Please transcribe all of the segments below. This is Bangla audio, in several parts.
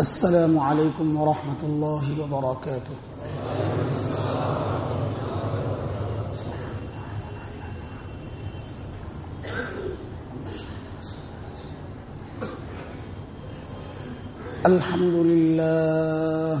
السلام عليكم ورحمة الله وبركاته. الحمد لله.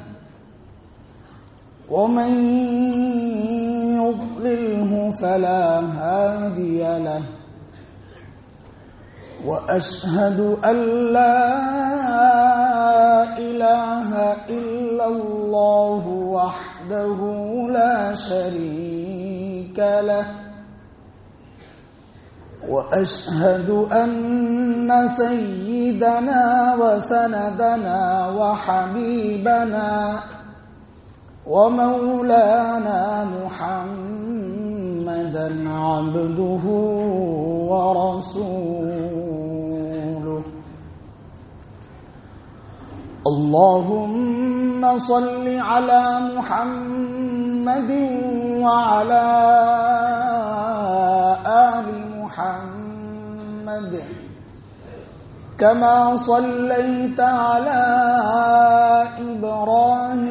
ومن يضلله فلا هادي له وأشهد أن لا إله إلا الله وحده لا شريك له وأشهد أن سيدنا وسندنا وحبيبنا ومولانا محمدا عبده ورسوله. اللهم صل على محمد وعلى آل محمد. كما صليت على إبراهيم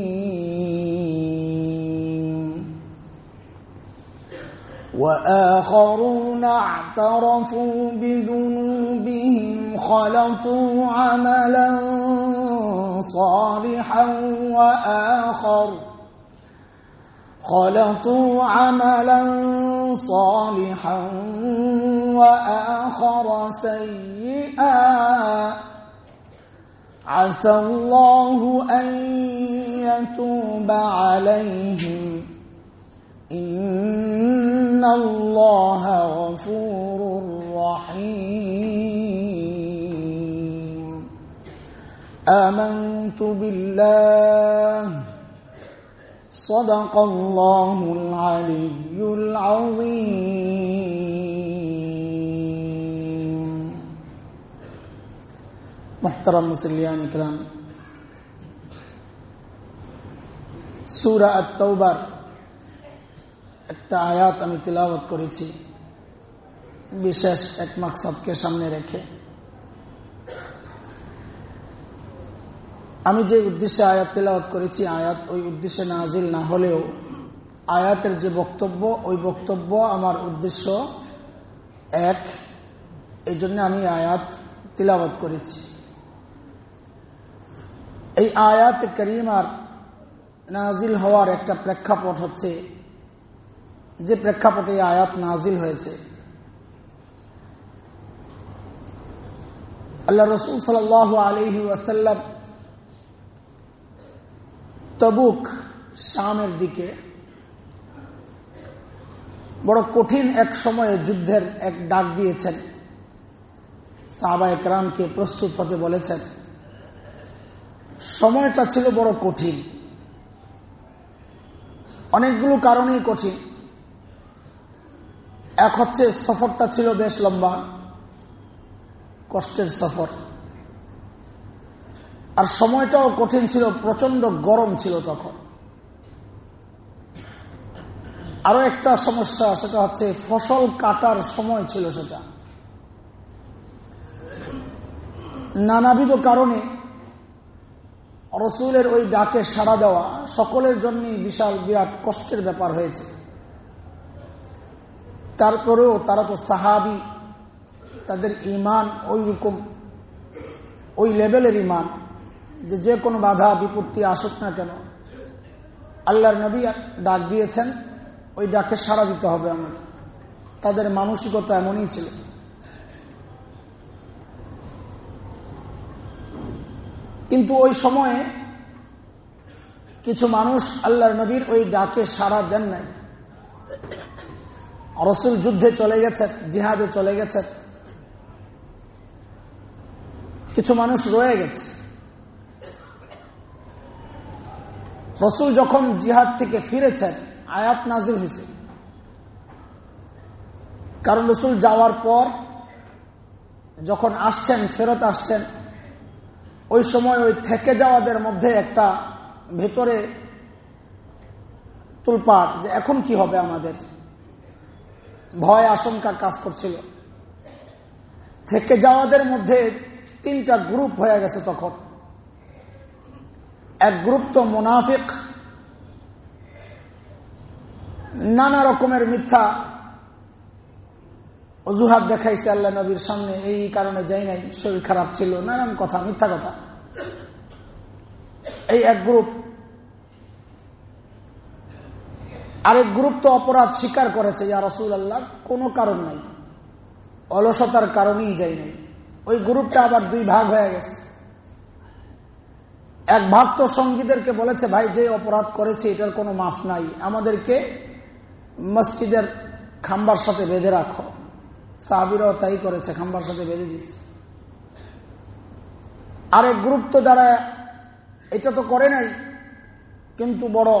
وآخرون اعترفوا بذنوبهم خلطوا عملا صالحا وآخر خلطوا عملا صالحا وآخر سيئا. عسى الله أن يتوب عليهم. إن الله غفور رحيم آمنت بالله. صدق الله العلي العظيم. محترم مسليان اكرام سورة التوبة একটা আয়াত আমি তিলাবত করেছি। বিশেষ এক মাকসাদকে সামনে রেখে। আমি যে উদ্দেশ্যে আয়াত তেলাওয়াত করেছি, আয়াত ওই উদ্দেশ্যে নাজিল না হলেও আয়াতের যে বক্তব্য, ওই বক্তব্য আমার উদ্দেশ্য এক, এই জন্য আমি আয়াত তিলাবত করেছি। এই আয়াত করিমার নাজিল হওয়ার একটা প্রেক্ষাপট হচ্ছে যে প্রেক্ষাপটে আয়াত নাজিল হয়েছে। আল্লাহ রসুল সাল আলহি ওয়াসাল্লাম তবুক শামের দিকে বড় কঠিন এক সময়ে যুদ্ধের এক ডাক দিয়েছেন। সাহবা একরামকে প্রস্তুত হতে বলেছেন, সময়টা ছিল বড় কঠিন, অনেকগুলো কারণেই কঠিন। এক হচ্ছে সফরটা ছিল বেশ লম্বা, কষ্টের সফর। আর সময়টাও কঠিন ছিল প্রচণ্ড গরম ছিল তখন। আরও একটা সমস্যা, সেটা হচ্ছে ফসল কাটার সময় ছিল সেটা। নানাবিধ কারণে রসুলের ওই ডাকে সাড়া দেওয়া সকলের জন্যই বিশাল, বিরাট কষ্টের ব্যাপার হয়েছে। তারপরেও তারা তো সাহাবি। তাদের ইমান ওই রকম ওই লেভেলের ইমান যে যে কোনো বাধা, বিপত্তি আসুক না কেন। আল্লাহর নবী ডাক দিয়েছেন, ওই ডাকে সাড়া দিতে হবে আমাকে। তাদের মানসিকতা এমনই ছিল। কিন্তু ওই সময়ে কিছু মানুষ আল্লাহর নবীর ওই ডাকে সাড়া দেন নাই। রসুল যুদ্ধে চলে গেছেন, জিহাদে চলে গেছেন। কিছু মানুষ রয়ে গেছে। রসুল যখন জিহাদ থেকে ফিরেছেন, আয়াত নাজিল হয়েছে। কারণ রসুল যাওয়ার পর যখন আসছেন, ফেরত আসছেন, ওই সময় ওই থেকে যাওয়াদের মধ্যে একটা ভেতরে তুলপাট যে এখন কি হবে আমাদের? ভয় আশঙ্কা কাজ করছিল। থেকে যাওয়াদের মধ্যে তিনটা গ্রুপ হয়ে গেছে তখন। এক গ্রুপ তো মুনাফিক। নানা রকমের মিথ্যা অজুহাত দেখাইছে আল্লাহ নবীর সামনে। এই কারণে যাই নাই, শরীর খারাপ ছিল, নানান কথা, মিথ্যা কথা। এই এক গ্রুপ আরেক গ্রুপ তো অপরাধ স্বীকার করেছে, ইয়া রসুল আল্লাহ কোনো কারণ নাই। অলসতার কারণেই যাই নাই। ওই গ্রুপটা আবার দুই ভাগ হয়ে গেছে। এক ভাগ তো সঙ্গীদেরকে বলেছে, ভাই, যে অপরাধ করেছে, এটার কোনো মাফ নাই। আমাদেরকে মসজিদের খাম্বার সাথে বেঁধে রাখো। সাহাবিরাও তাই করেছে, খাম্বার সাথে বেঁধে দিয়েছে। আরেক গ্রুপ তো যারা এটা তো করে নাই, কিন্তু বড়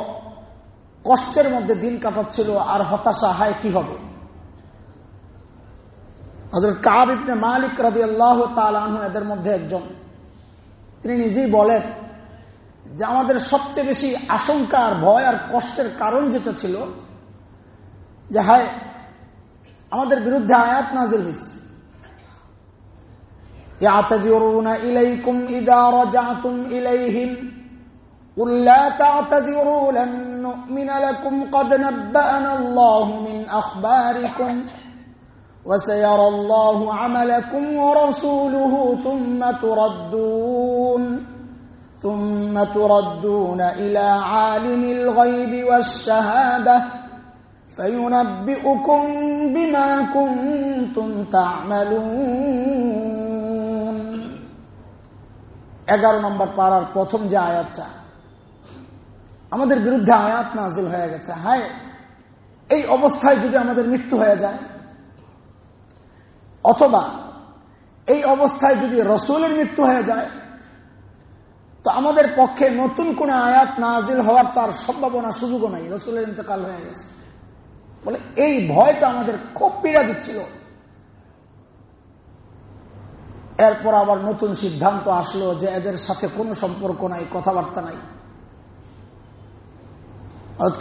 কষ্টের মধ্যে দিন কাটাচ্ছিল, আর হতাশা, হায়, কি হবে? হজরত মালিক রাজি আল্লাহ তালু এদের মধ্যে একজন। তিনি নিজেই বলেন যে, আমাদের সবচেয়ে বেশি আশঙ্কা আর ভয় আর কষ্টের কারণ যেটা ছিল, যে, হায়, আমাদের বিরুদ্ধে আয়াত নাজির হয়েছে ইলাইকুম ইদা ইলাইহিম। قل لا تعتذروا لن نؤمن لكم قد نبأنا الله من أخباركم وسيرى الله عملكم ورسوله ثم تردون ثم تردون إلى عالم الغيب والشهادة فينبئكم بما كنتم تعملون এগারো নম্বর পাড়ার প্রথম যে আয়াতটা আমাদের বিরুদ্ধে আয়াত নাজিল হয়ে গেছে। হায়, এই অবস্থায় যদি আমাদের মৃত্যু হয়ে যায়, অথবা এই অবস্থায় যদি রসুলের মৃত্যু হয়ে যায়, তো আমাদের পক্ষে নতুন কোন আয়াত নাজিল হওয়ার তার সম্ভাবনা, সুযোগও নাই। রসুলের ইন্তকাল হয়ে গেছে। বলে, এই ভয়টা আমাদের খুব পীড়া দিচ্ছিল। এরপর আবার নতুন সিদ্ধান্ত আসলো যে এদের সাথে কোনো সম্পর্ক নাই, কথাবার্তা নাই।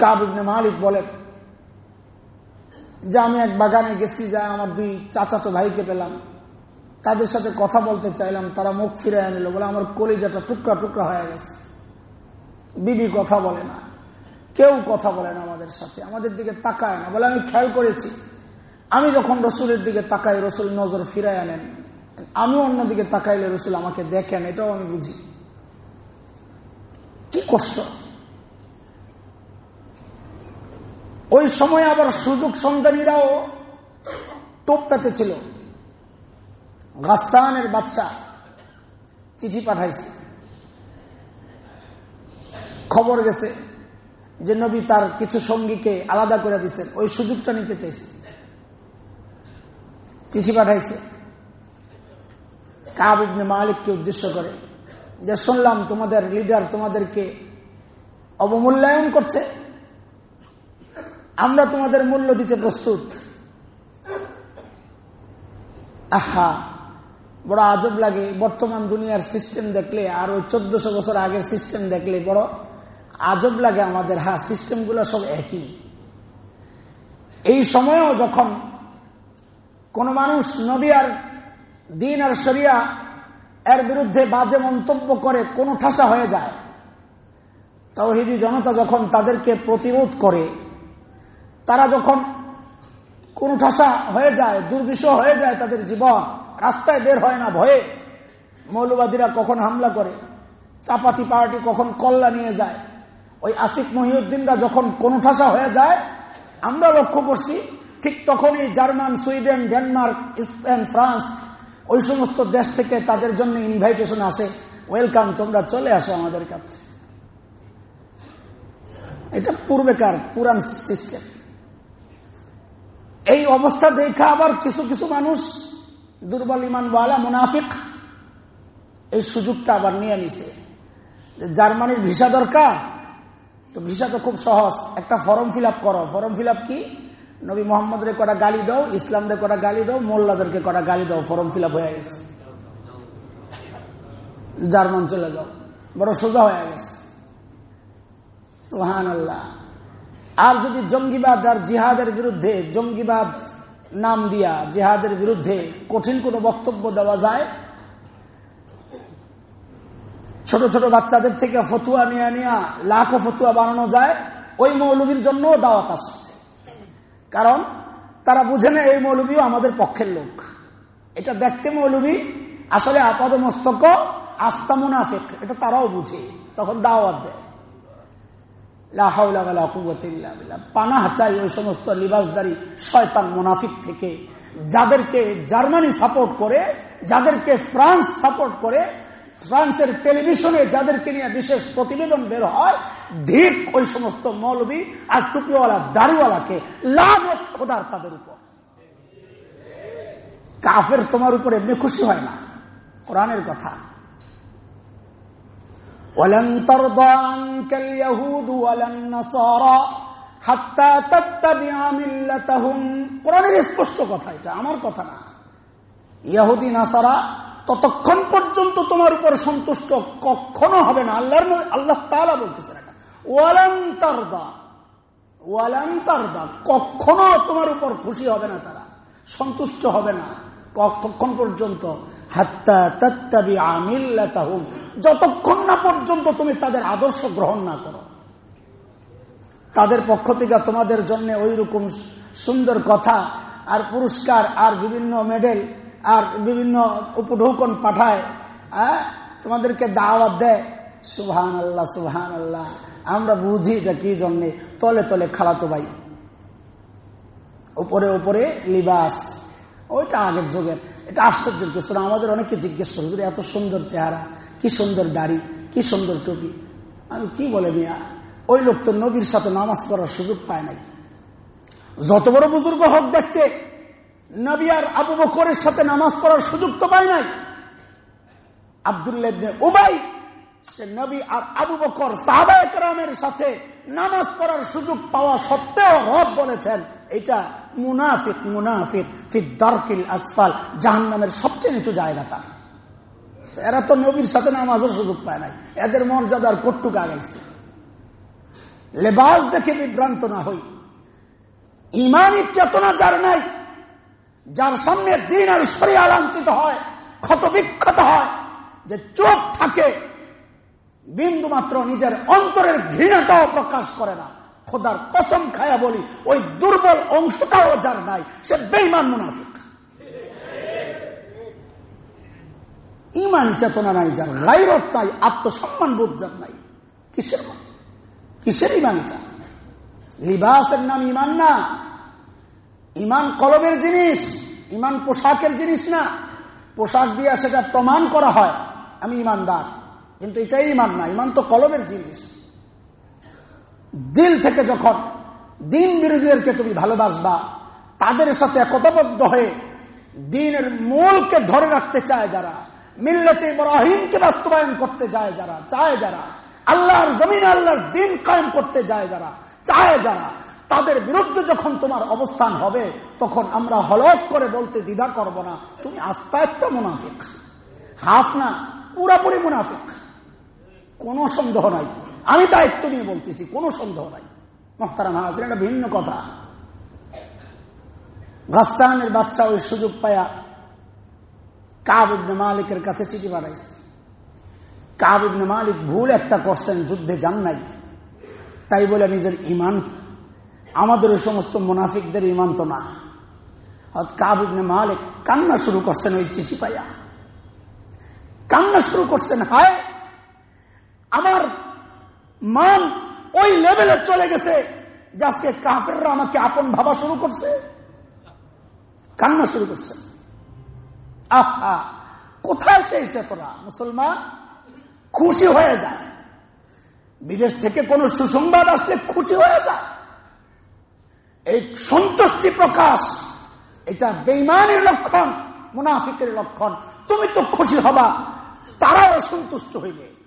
কাবিবনে মালিক বলেন, যে আমি এক বাগানে গেছি, যা আমার দুই চাচাতো ভাইকে পেলাম। তাদের সাথে কথা বলতে চাইলাম, তারা মুখ ফিরে আনিল বলে আমার কলিজাটা টুকরা টুকরা হয়ে গেছে। বিবি কথা বলে না, কেউ কথা বলে না আমাদের সাথে, আমাদের দিকে তাকায় না। বলে, আমি খেয়াল করেছি, আমি যখন রসুলের দিকে তাকাই, রসুল নজর ফিরাই আনেন। আমি অন্যদিকে তাকাইলে রসুল আমাকে দেখেন, এটাও আমি বুঝি। কি কষ্ট! ওই সময় আবার সুযোগ সন্তানীরাও টোপ পেতেছিল গাসানের বাচ্চা চিঠি পাঠাইছে। খবর গেছে যে নবী তার কিছু সঙ্গীকে আলাদা করে দিচ্ছেন ওই সুযোগটা নিতে চাইছে। চিঠি পাঠাইছে। কাব ইবনে মালিককে উদ্দেশ্য করে যে, শুনলাম তোমাদের লিডার তোমাদেরকে অবমূল্যায়ন করছে। আমরা তোমাদের মূল্য দিতে প্রস্তুত। আহা, বড় আজব লাগে। বর্তমান দুনিয়ার সিস্টেম দেখলে, আর ওই চোদ্দশো বছর আগের সিস্টেম দেখলে বড় আজব লাগে আমাদের। হ্যাঁ সিস্টেমগুলো সব একই। এই সময়েও যখন কোন মানুষ নবী আর দিন আর শরিয়া এর বিরুদ্ধে বাজে মন্তব্য করে, কোনো ঠাসা হয়ে যায় তাওহিদি জনতা যখন তাদেরকে প্রতিরোধ করে তারা যখন কোন ঠাসা হয়ে যায়, দুর্বিষহ হয়ে যায় তাদের জীবন, রাস্তায় বের হয় না ভয়ে। মৌলবাদীরা কখন হামলা করে? চাপাতি পার্টি কখন কল্লা নিয়ে যায়? ওই আসিফ মহিউদ্দিনরা যখন কোন ঠাসা হয়ে যায়, আমরা লক্ষ্য করছি ঠিক তখনই German, Sweden, Denmark, Spain, France, ওই সমস্ত দেশ থেকে তাদের জন্য ইনভাইটেশন আসে। ওয়েলকাম তোমরা চলে আসো আমাদের কাছে। এটা পূর্বেকার পুরান সিস্টেম এই অবস্থা দেখা আবার কিছু কিছু মানুষ, দুর্বল ইমান বালা মুনাফিক, এই সুযোগটা আবার নিয়ে নিছে। জার্মানির ভিসা দরকার, তো ভিসা তো খুব সহজ। একটা ফর্ম ফিল আপ করো। ফর্ম ফিল কি? নবী মোহাম্মদের কটা গালি দাও, ইসলামদের কটা গালি দাও, মোল্লাদেরকে কটা গালি দাও, ফর্ম ফিল হয়ে গেছে। জার্মান চলে যাও। বড় সোজা হয়ে গেছে। সোহান আল্লাহ আর যদি জঙ্গিবাদ আর জিহাদের বিরুদ্ধে জঙ্গিবাদ নাম দিয়া জিহাদের বিরুদ্ধে কঠিন কোনো বক্তব্য দেওয়া যায়? ছোট ছোট বাচ্চাদের থেকে ফতুয়া নিয়ে নিয়ে লাখো ফতুয়া বানানো যায়, ওই মৌলবীর জন্য দাওয়াত আসে কারণ তারা বুঝে না এই মৌলবীও আমাদের পক্ষের লোক। এটা দেখতে মৌলবী, আসলে আপাদ মস্তক আস্তা মুনাফিক এটা তারাও বুঝে, তখন দাওয়াত দেয়। পানাহ চাই ওই সমস্ত লিবাসদারি শয়তান মুনাফিক থেকে, যাদেরকে জার্মানি সাপোর্ট করে, যাদেরকে ফ্রান্স সাপোর্ট করে, ফ্রান্সের টেলিভিশনে যাদেরকে নিয়ে বিশেষ প্রতিবেদন বের হয় ঠিক ওই সমস্ত মৌলবী আর টুপিওয়ালা দাড়িওয়ালাকে লাভ খোদার তাদের উপর। কাফের তোমার উপর এমনি খুশি হয় না। কোরআনের কথা। ولن ترضى عنك اليهود ولا النصارى حتى تتبع ملتهم কোরআনের স্পষ্ট কথা এটা আমার কথা না ইহুদি নাসারা ততক্ষণ পর্যন্ত তোমার উপর সন্তুষ্ট কখনো হবে না আল্লাহর আল্লাহ তালা বলতেছেন এটা ওয়ালান্তারদা ওয়ালান্তারদা কখনো তোমার উপর খুশি হবে না তারা সন্তুষ্ট হবে না কতক্ষণ পর্যন্ত যতক্ষণ না পর্যন্ত তুমি তাদের আদর্শ গ্রহণ না করো, তাদের পক্ষ থেকে তোমাদের জন্য ওই রকম সুন্দর কথা আর পুরস্কার আর বিভিন্ন মেডেল আর বিভিন্ন উপঢৌকন পাঠায় তোমাদেরকে দাওয়াত দেয়। সুহান আল্লাহ সুহান আল্লাহ আমরা বুঝি এটা কি জন্যে। তলে তলে খালাতো ভাই। উপরে উপরে লিবাস। ওইটা আগের যুগের। এটা আশ্চর্যের কিছু আমাদের অনেকে জিজ্ঞেস করে এত সুন্দর চেহারা, কি সুন্দর দাড়ি, কি সুন্দর টুপি? আমি, কি বলে মিয়া, ওই লোক তো নবীর সাথে নামাজ পড়ার সুযোগ পায় নাই। যত বড় বুজুর্গ হোক দেখতে, নবী আর আবু বকরের সাথে নামাজ পড়ার সুযোগ তো পায় নাই। আবদুল্লাহ উবাই, সে নবী আর আবু বকর সাহাবাহামের সাথে নামাজ পড়ার সুযোগ পাওয়া সত্ত্বেও রব বলেছেন, এটা মুনাফিক মুনাফিক ফিদ্দারকিল আসফাল জাহান নামের সবচেয়ে নিচু জায়গা তার। এরা তো নবীর সাথে নামাজের সুযোগ পায় নাই। এদের মর্যাদার কট্টুক আগাইছে। লেবাস দেখে বিভ্রান্ত না হই। ইমানই চেতনা যার নাই, যার সামনে দিন আর সরিয়া লাঞ্ছিত হয় ক্ষত বিক্ষত হয়, যে চোখ থাকে বিন্দু মাত্র নিজের অন্তরের ঘৃণাটাও প্রকাশ করে না। খোদার কসম খায়া বলি, ওই দুর্বল অংশটাও যার নাই, সে বেইমান মুনাফিক। ইমানি চেতনা নাই যার গাইরত নাই, আত্মসম্মান বোধ যার নাই। কিসের কিসের ইমানটা? লিবাসের নাম ইমান না। ইমান কলমের জিনিস, ইমান পোশাকের জিনিস না। পোশাক দিয়া সেটা প্রমাণ করা হয়, আমি ইমানদার। কিন্তু এটাই ইমান না, ইমান তো কলমের জিনিস। দিল থেকে যখন দিন বিরোধীদেরকে তুমি ভালোবাসবা, তাদের সাথে একতাবদ্ধ হয়ে দিনের মূলকে ধরে রাখতে চায় যারা, মিল্লতে ইব্রাহিমকে বাস্তবায়ন করতে যায় যারা, চায় যারা, আল্লাহর জমিন আল্লাহর দিন কায়েম করতে যায় যারা, চায় যারা, তাদের বিরুদ্ধে যখন তোমার অবস্থান হবে, তখন আমরা হলফ করে বলতে দ্বিধা করব না। তুমি আস্তা একটা মুনাফিক। হাফ না, পুরাপুরি মুনাফিক। কোনো সন্দেহ নাই। আমি দায়িত্ব নিয়ে বলতেছি, কোনো সন্দেহ নাই। মহতারা মাহাজের একটা ভিন্ন কথা। গাস্তানের বাদশাহ ওই সুযোগ পায়া কাবিবনে মালিকের কাছে চিঠি পাঠাইছে। কাবিবনে মালিক ভুল একটা করছেন, যুদ্ধে যান নাই। তাই বলে নিজের ইমান আমাদের ওই সমস্ত মুনাফিকদের ইমান তো না। কাবিবনে মালিক কান্না শুরু করছেন ওই চিঠি পাইয়া কান্না শুরু করছেন, হায়! আমার মান ওই লেভেলে চলে গেছে যে আজকে কাফেররা আমাকে আপন ভাবা শুরু করছে। কান্না শুরু করছে। আহা, কোথায় সেই চেতনা? মুসলমান খুশি হয়ে যায়। বিদেশ থেকে কোন সুসংবাদ আসলে খুশি হয়ে যায়। এই সন্তুষ্টি প্রকাশ, এটা বেইমানের লক্ষণ, মুনাফিকের লক্ষণ। তুমি তো খুশি হবা, তারাও সন্তুষ্ট হইবে।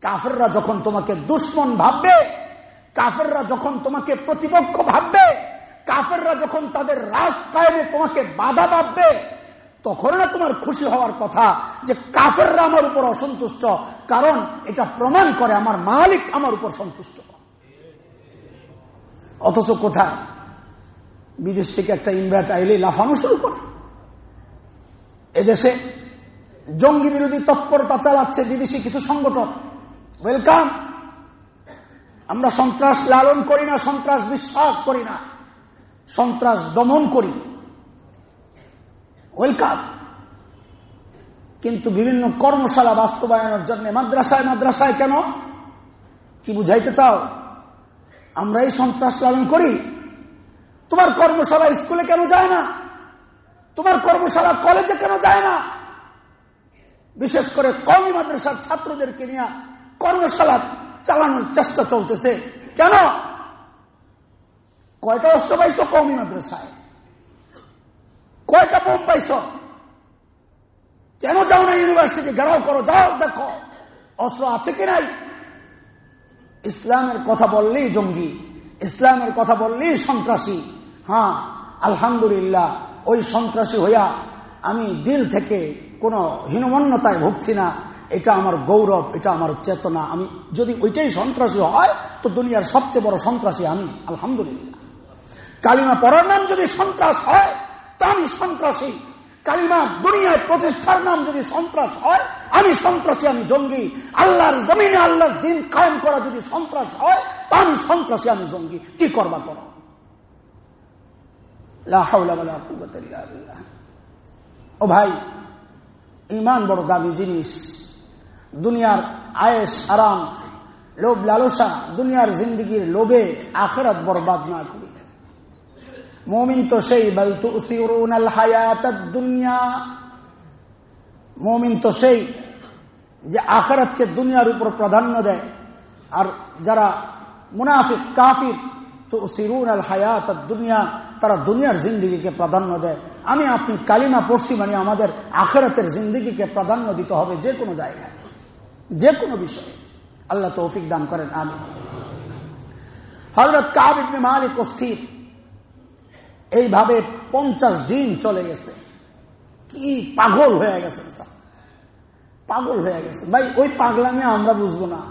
কাফেররা যখন তোমাকে দুশ্মন ভাববে, কাফেররা যখন তোমাকে প্রতিপক্ষ ভাববে, কাফেররা যখন তাদের রাজ কায়েমে তোমাকে বাধা ভাববে, তখন না তোমার খুশি হওয়ার কথা যে কাফেররা আমার উপর অসন্তুষ্ট, কারণ এটা প্রমাণ করে আমার মালিক আমার উপর সন্তুষ্ট। অথচ কোথায়? বিদেশ থেকে একটা ইনভার্ট আইলে লাফানো শুরু করে। এদেশে জঙ্গি বিরোধী তৎপরতা চালাচ্ছে বিদেশি কিছু সংগঠন। ওয়েলকাম আমরা সন্ত্রাস লালন করি না, সন্ত্রাস বিশ্বাস করি না, সন্ত্রাস দমন করি। ওয়েলকাম কিন্তু বিভিন্ন কর্মশালা বাস্তবায়নের জন্য মাদ্রাসায় মাদ্রাসায় কেন? কি বুঝাইতে চাও? আমরা এই সন্ত্রাস লালন করি। তোমার কর্মশালা স্কুলে কেন যায় না? তোমার কর্মশালা কলেজে কেন যায় না? বিশেষ করে কমি মাদ্রাসার ছাত্রদেরকে নিয়ে কর্মশালা চালানোর চেষ্টা চলতেছে। কেন? কয়টা অস্ত্র পাইছ কমি মাদ্রাসায়? কয়টা বোম পাইছ? কেন যাও না ইউনিভার্সিটি? ঘেরাও করো, যাও, দেখো। অস্ত্র আছে কি নাই? ইসলামের কথা বললেই জঙ্গি, ইসলামের কথা বললেই সন্ত্রাসী। হ্যাঁ আলহামদুলিল্লাহ, ওই সন্ত্রাসী হইয়া আমি দিল থেকে কোনো হীনমন্যতায় ভুগছি না। এটা আমার গৌরব, এটা আমার চেতনা। আমি যদি ওইটাই সন্ত্রাসী হয়, তো দুনিয়ার সবচেয়ে বড় সন্ত্রাসী আমি, আলহামদুলিল্লাহ। কালিমা পড়ার নাম যদি সন্ত্রাস হয়, তা আমি সন্ত্রাসী। কালিমা দুনিয়ায় প্রতিষ্ঠার নাম যদি সন্ত্রাস হয়, আমি সন্ত্রাসী, আমি জঙ্গি। আল্লাহর জমিনে আল্লাহর দিন কায়েম করা যদি সন্ত্রাস হয়, তা আমি সন্ত্রাসী, আমি জঙ্গি। কি করবা করো? ও ভাই ইমান বড় দামি জিনিস। দুনিয়ার আয়েস আরাম, লোভ লালসা, দুনিয়ার জিন্দগির লোভে আখেরাত বরবাদ না করি। মমিন তো সেই বলতু দুনিয়া। মমিন তো সেই যে আখেরাতকে দুনিয়ার উপর প্রাধান্য দেয়। আর যারা মুনাফিক, কাফির তো সিরুন আল হায়াত দুনিয়া, তারা দুনিয়ার জিন্দিগিকে প্রাধান্য দেয়। আমি আপনি কালিমা পড়ছি মানে আমাদের আখেরাতের জিন্দিগিকে প্রাধান্য দিতে হবে যে কোনো জায়গায়। যে কোনো বিষয়ে। আল্লাহ তৌফিক দান করেন আমি হজরত কাব মালিক অস্থির। এইভাবে পঞ্চাশ দিন চলে গেছে। কি পাগল হয়ে গেছে পাগল হয়ে গেছে। ভাই, ওই পাগলামি আমরা বুঝব না।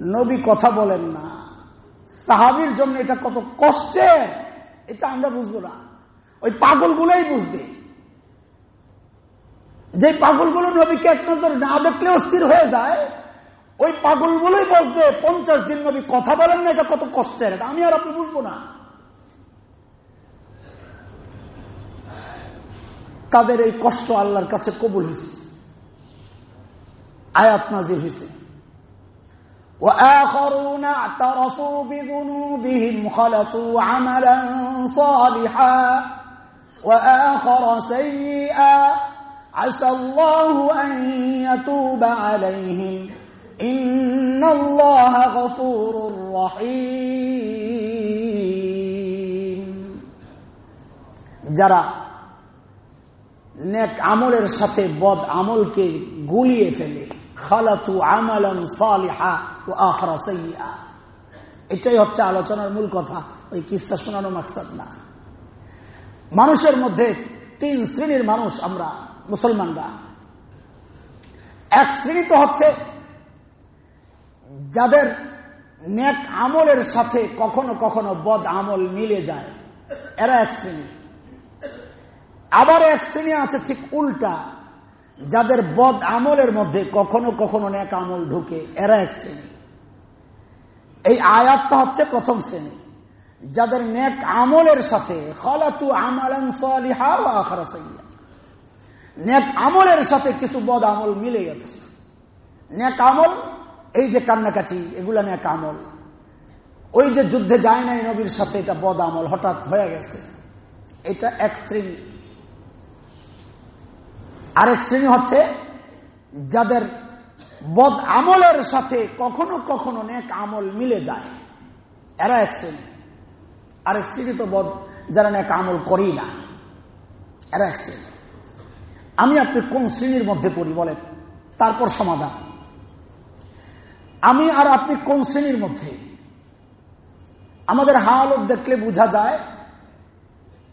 নবী কথা বলেন না। সাহাবির জন্য এটা কত কষ্টের, এটা আমরা বুঝব না। ওই পাগলগুলোই বুঝবে। যে পাগলগুলো নবীকে এক নজর না দেখলে অস্থির হয়ে যায় ওই পাগলগুলোই বসবে পঞ্চাশ দিন নবী কথা বলেন না এটা কত কষ্টের এটা আমি আর আপনি বুঝবো না তাদের এই কষ্ট আল্লাহর কাছে কবুল হয়েছে আয়াত নাজির হয়েছে وآخرون اعترفوا بذنوبهم خلطوا عملا صالحا وآخر سيئا عسى الله أن يتوب عليهم إن الله غفور رحيم যারা নেক আমলের সাথে বদ আমলকে গুলিয়ে ফেলে খালাতু আমালান সালিহা ও আখরা সাইয়া এটাই হচ্ছে আলোচনার মূল কথা ওই কিসা শোনানো মাকসাদ না মানুষের মধ্যে তিন শ্রেণীর মানুষ আমরা মুসলমানরা এক শ্রেণি তো হচ্ছে যাদের নেক আমলের সাথে কখনো কখনো বদ আমল মিলে যায়। এরা এক শ্রেণি। আবার এক শ্রেণি আছে ঠিক উল্টা, যাদের বদ আমলের মধ্যে কখনো কখনো নেক আমল ঢুকে, এরা এক শ্রেণি। এই আয়াতটা হচ্ছে প্রথম শ্রেণি। যাদের নেক আমলের সাথে, খলাতু আমালান সালিহা ওয়া আখরা সাইয়্যা নেক আমলের সাথে কিছু বদ আমল মিলে গেছে। নেক আমল, এই যে কান্নাকাটি, এগুলা নেক আমল। ওই যে যুদ্ধে যায় নাই নবীর সাথে এটা বদ আমল, হঠাৎ হয়ে গেছে। এটা এক শ্রেণি। আরেক শ্রেণি হচ্ছে যাদের বদ আমলের সাথে কখনো কখনো নেক আমল মিলে যায়। এরা এক শ্রেণি। আরেক শ্রেণি তো বদ, যারা নেক আমল করি না। এরা এক শ্রেণি। আমি আপনি কোন শ্রেণির মধ্যে পড়ি বলেন? তারপর সমাধান। আমি আর আপনি কোন শ্রেণির মধ্যে? আমাদের হালত দেখলে বোঝা যায়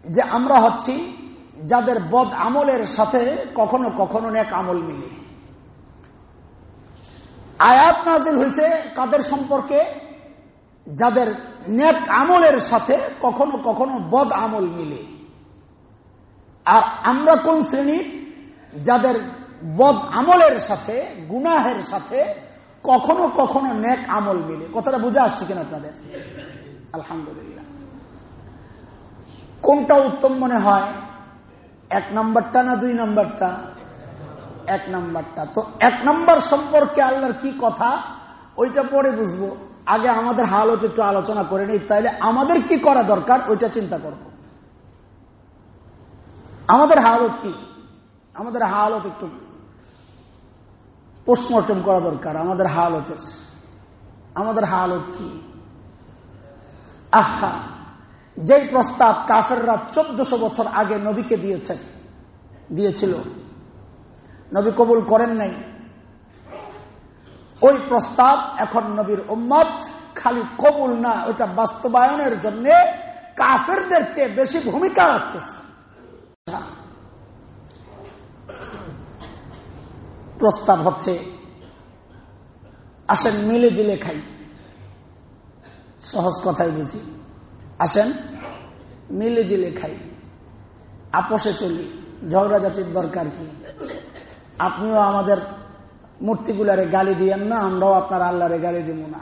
যে আমরা হচ্ছি যাদের বদ আমলের সাথে কখনো কখনো নেক আমল মিলে। আয়াত নাজিল হয়েছে কাদের সম্পর্কে? যাদের নেক আমলের সাথে কখনো কখনো বদ আমল মিলে। আর আমরা কোন শ্রেণির? যাদের বদ আমলের সাথে, গুনাহের সাথে কখনো কখনো নেক আমল মিলে। কথাটা বুঝে আসছে কিনা আপনাদের? আলহামদুলিল্লাহ। কোনটা উত্তম মনে হয়? এক নাম্বারটা না দুই নাম্বারটা? এক নাম্বারটা। তো এক নাম্বার সম্পর্কে আল্লাহর কি কথা? ওইটা পরে বুঝব। আগে আমাদের হালত একটু আলোচনা করে নিই, তাইলে আমাদের কি করা দরকার? ওইটা চিন্তা করব। আমাদের হালত কি? আমাদের হালত একটু পোস্টমর্টম করা দরকার, আমাদের হালতের আমাদের হালত কি? আহা! যেই প্রস্তাব কাফেররা চোদ্দশো বছর আগে নবীকে দিয়েছেন, দিয়েছিল, নবী কবুল করেন নাই। ওই প্রস্তাব এখন নবীর উম্মত খালি কবুল না, ওইটা বাস্তবায়নের জন্য কাফেরদের চেয়ে বেশি ভূমিকা রাখতেছে। প্রস্তাব হচ্ছে, আসেন মিলে জিলে খাই। সহজ কথাই বুঝি। আসেন মিলে জিলে খাই। আপোষে চলি ঝগড়াঝাটির দরকার কি? আপনিও আমাদের মূর্তিগুলারে গালি দিয়েন না, আমরাও আপনার আল্লাহরে গালি দিব না।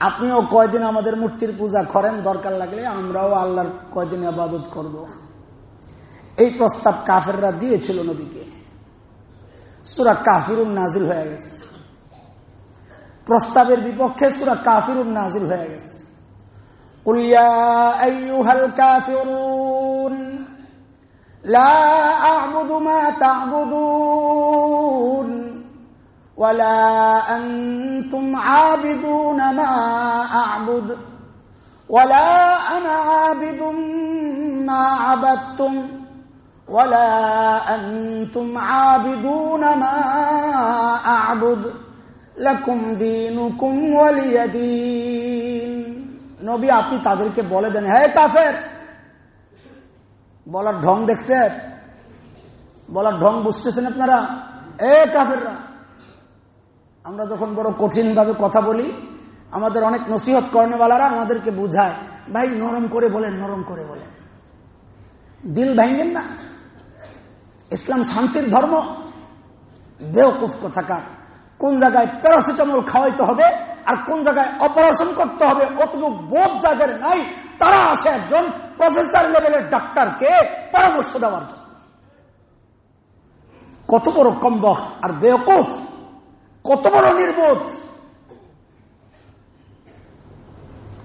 আপনিও কয়দিন আমাদের মূর্তির পূজা করেন, দরকার লাগলে আমরাও আল্লাহর কয়দিন আবাদত করব। এই প্রস্তাব কাফেররা দিয়েছিল নবীকে। সুরা কাফিরুন নাজিল হয়ে গেছে প্রস্তাবের বিপক্ষে সুরা কাফিরুন নাজিল হয়ে গেছে قل يا أيها الكافرون لا أعبد ما تعبدون ولا أنتم عابدون ما أعبد ولا أنا عابد ما عبدتم ولا أنتم عابدون ما أعبد لكم دينكم ولي دين নবী আপনি তাদেরকে বলে দেন হ্যাঁ কাফের বলার ঢং দেখছেন বলার ঢং বুঝতেছেন আপনারা এ কাফেররা আমরা যখন বড় কঠিন ভাবে কথা বলি আমাদের অনেক নসিহত কর্ণবালারা আমাদেরকে বুঝায় ভাই নরম করে বলেন নরম করে বলেন দিল ভাঙ্গেন না ইসলাম শান্তির ধর্ম। বেওকুফ কথাকার? কোন জায়গায় প্যারাসিটামল খাওয়াইতে হবে আর কোন জায়গায় অপারেশন করতে হবে? অতটুকু বোধ যাদের নাই, তারা আসে একজন প্রফেসর লেভেলের ডাক্তারকে পরামর্শ দেওয়ার জন্য। কত বড় কম্বক আর বেওকুফ, কত বড় নির্বোধ।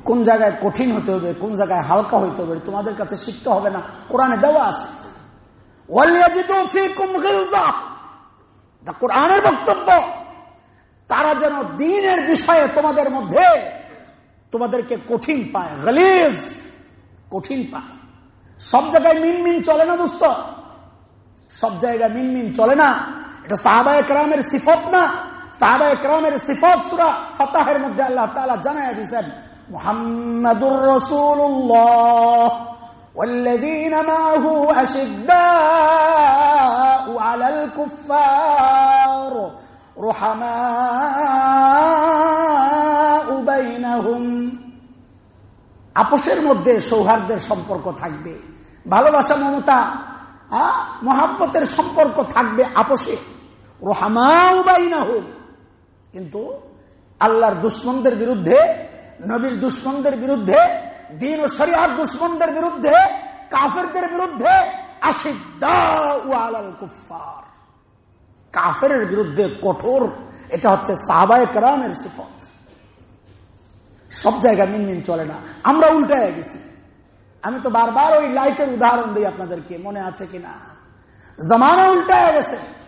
কোন জায়গায় কঠিন হতে হবে, কোন জায়গায় হালকা হইতে হবে, তোমাদের কাছে শিখতে হবে না। কোরআনে দেওয়া আছে। কোরআনের বক্তব্য। তারা যেন দিনের বিষয়ে তোমাদের মধ্যে তোমাদেরকে কঠিন পায়, গলিজ কঠিন পায়। সব জায়গায় মিনমিন চলে না দোস্ত? সব জায়গায় মিনমিন চলে না। এটা সাহাবা একরামের সিফত না। সাহাবা একরামের সিফত সুরা ফতাহের মধ্যে আল্লাহ তালা জানায় দিয়েছেন, মুহাম্মাদুর রাসূলুল্লাহ। والذين معه أشداء على الكفار رحماء بينهم আপোষের মধ্যে সৌহার্দ্যের সম্পর্ক থাকবে ভালোবাসা মমতা মহাব্বতের সম্পর্ক থাকবে আপোষে রোহামাউবাইনাহুম কিন্তু আল্লাহর দুশ্মনদের বিরুদ্ধে নবীর দুশ্মনদের বিরুদ্ধে দিন ও শরিয়ার দুশ্মনদের বিরুদ্ধে, কাফেরদের বিরুদ্ধে কুফার বিরুদ্ধে কঠোর, এটা হচ্ছে সাহবায় কারামের সিফত। সব জায়গায় মিনমিন চলে না। আমরা উল্টায় গেছি। আমি তো বারবার ওই লাইটের উদাহরণ দিই আপনাদেরকে, মনে আছে কিনা? জমানা উল্টায় গেছে।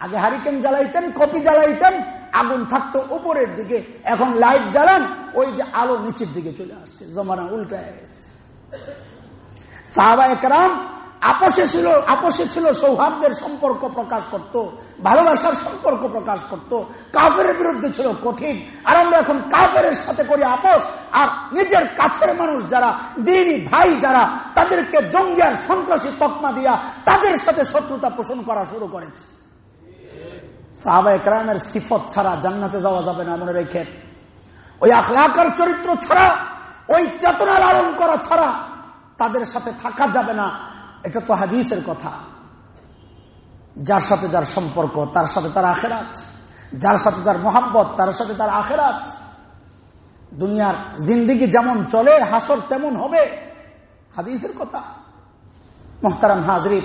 আগে হারিকেন জ্বালাইতেন, কপি জ্বালাইতেন, আগুন থাকতো উপরের দিকে। এখন লাইট জ্বালান, ওই যে আলো নিচের দিকে চলে আসছে, জমানা উল্টায় গেছে। সাহাবা একরাম আপসে ছিল আপসে ছিল সৌহার্দ্যের সম্পর্ক প্রকাশ করত, ভালোবাসার সম্পর্ক প্রকাশ করত, কাফের বিরুদ্ধে ছিল কঠিন। আর আমরা এখন কাফের সাথে করি আপোষ, আর নিজের কাছের মানুষ যারা দিনই ভাই যারা, তাদেরকে জঙ্গিয়ার সন্ত্রাসী তকমা দিয়া তাদের সাথে শত্রুতা পোষণ করা শুরু করেছে। সাহাবা একরামের সিফত ছাড়া জান্নাতে যাওয়া যাবে না, মনে রেখে। ওই আখলাকার চরিত্র ছাড়া, ওই চেতনা লালন করা ছাড়া তাদের সাথে থাকা যাবে না। এটা তো হাদিসের কথা। যার সাথে যার সম্পর্ক, তার সাথে তার আখেরাত। যার সাথে যার মোহাম্মত তার সাথে তার আখেরাত। দুনিয়ার জিন্দিগি যেমন চলে, হাসর তেমন হবে। হাদিসের কথা। মোহতারাম হাজরিফ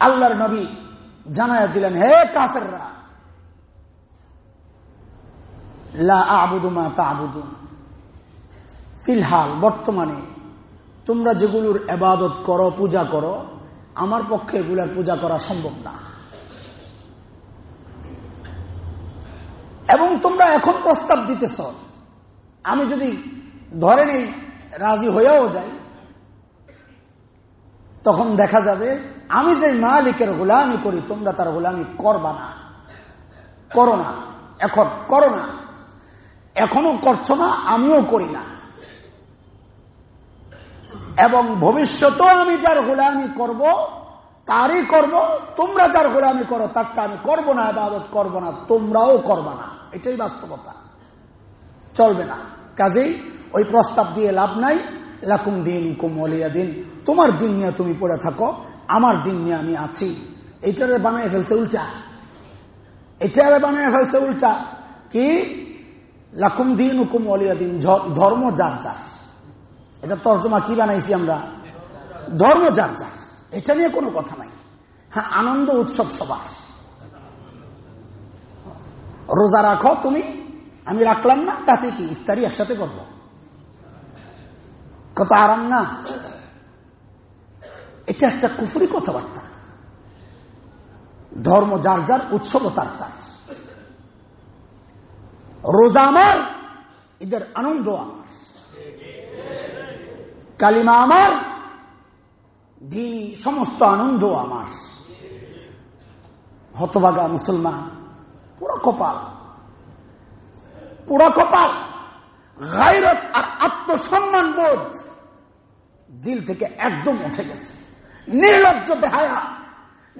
আল্লাহর নবী জানায় দিলেন, হে কাফেররা ফিলহাল, বর্তমানে তোমরা যেগুলোর এবাদত করো, পূজা করো, আমার পক্ষে এগুলার পূজা করা সম্ভব না। এবং তোমরা এখন প্রস্তাব দিতেছ। আমি যদি ধরে নেই রাজি হয়েও যাই, তখন দেখা যাবে আমি যে মালিকের গোলামি করি, তোমরা তার গোলামি করবা না। করো না। এখন করো না। এখনও করছ না, আমিও করি না। এবং ভবিষ্যতেও আমি যার গোলামি করব, তারই করব, তোমরা যার গোলামি করো, তারটা আমি করব না এবাদত করব না, তোমরাও করবা না। এটাই বাস্তবতা। চলবে না। কাজেই ওই প্রস্তাব দিয়ে লাভ নাই। লাকুম দিন কুম অলিয়া দিন। তোমার দিন নিয়ে তুমি পড়ে থাকো। আমার দিন নিয়ে আমি আছি। এটারে বানায় ফেলছে উল্টা। এটারে বানায় ফেলছে উল্টা। কি? লাকুম দিন হুকুম অলিয়া দিন ধর্ম যার যার। এটা তর্জমা কি বানাইছি আমরা? ধর্ম যার যার। এটা নিয়ে কোনো কথা নাই। হ্যাঁ আনন্দ উৎসব সবার। রোজা রাখো তুমি। আমি রাখলাম না, তাতে কি? ইফতারি একসাথে করব। কত আরাম না। এটা একটা কুফুরি কথাবার্তা। ধর্ম যার যার, উৎসব তার রোজা আমার এদের আনন্দ আমার। কালিমা আমার দিনই সমস্ত আনন্দ আমার। হতবাগা মুসলমান, পুরো কপাল। পুরো কপাল। গাইরত আর আত্মসম্মান বোধ দিল থেকে একদম উঠে গেছে। নির্লজ্জ বেহায়া,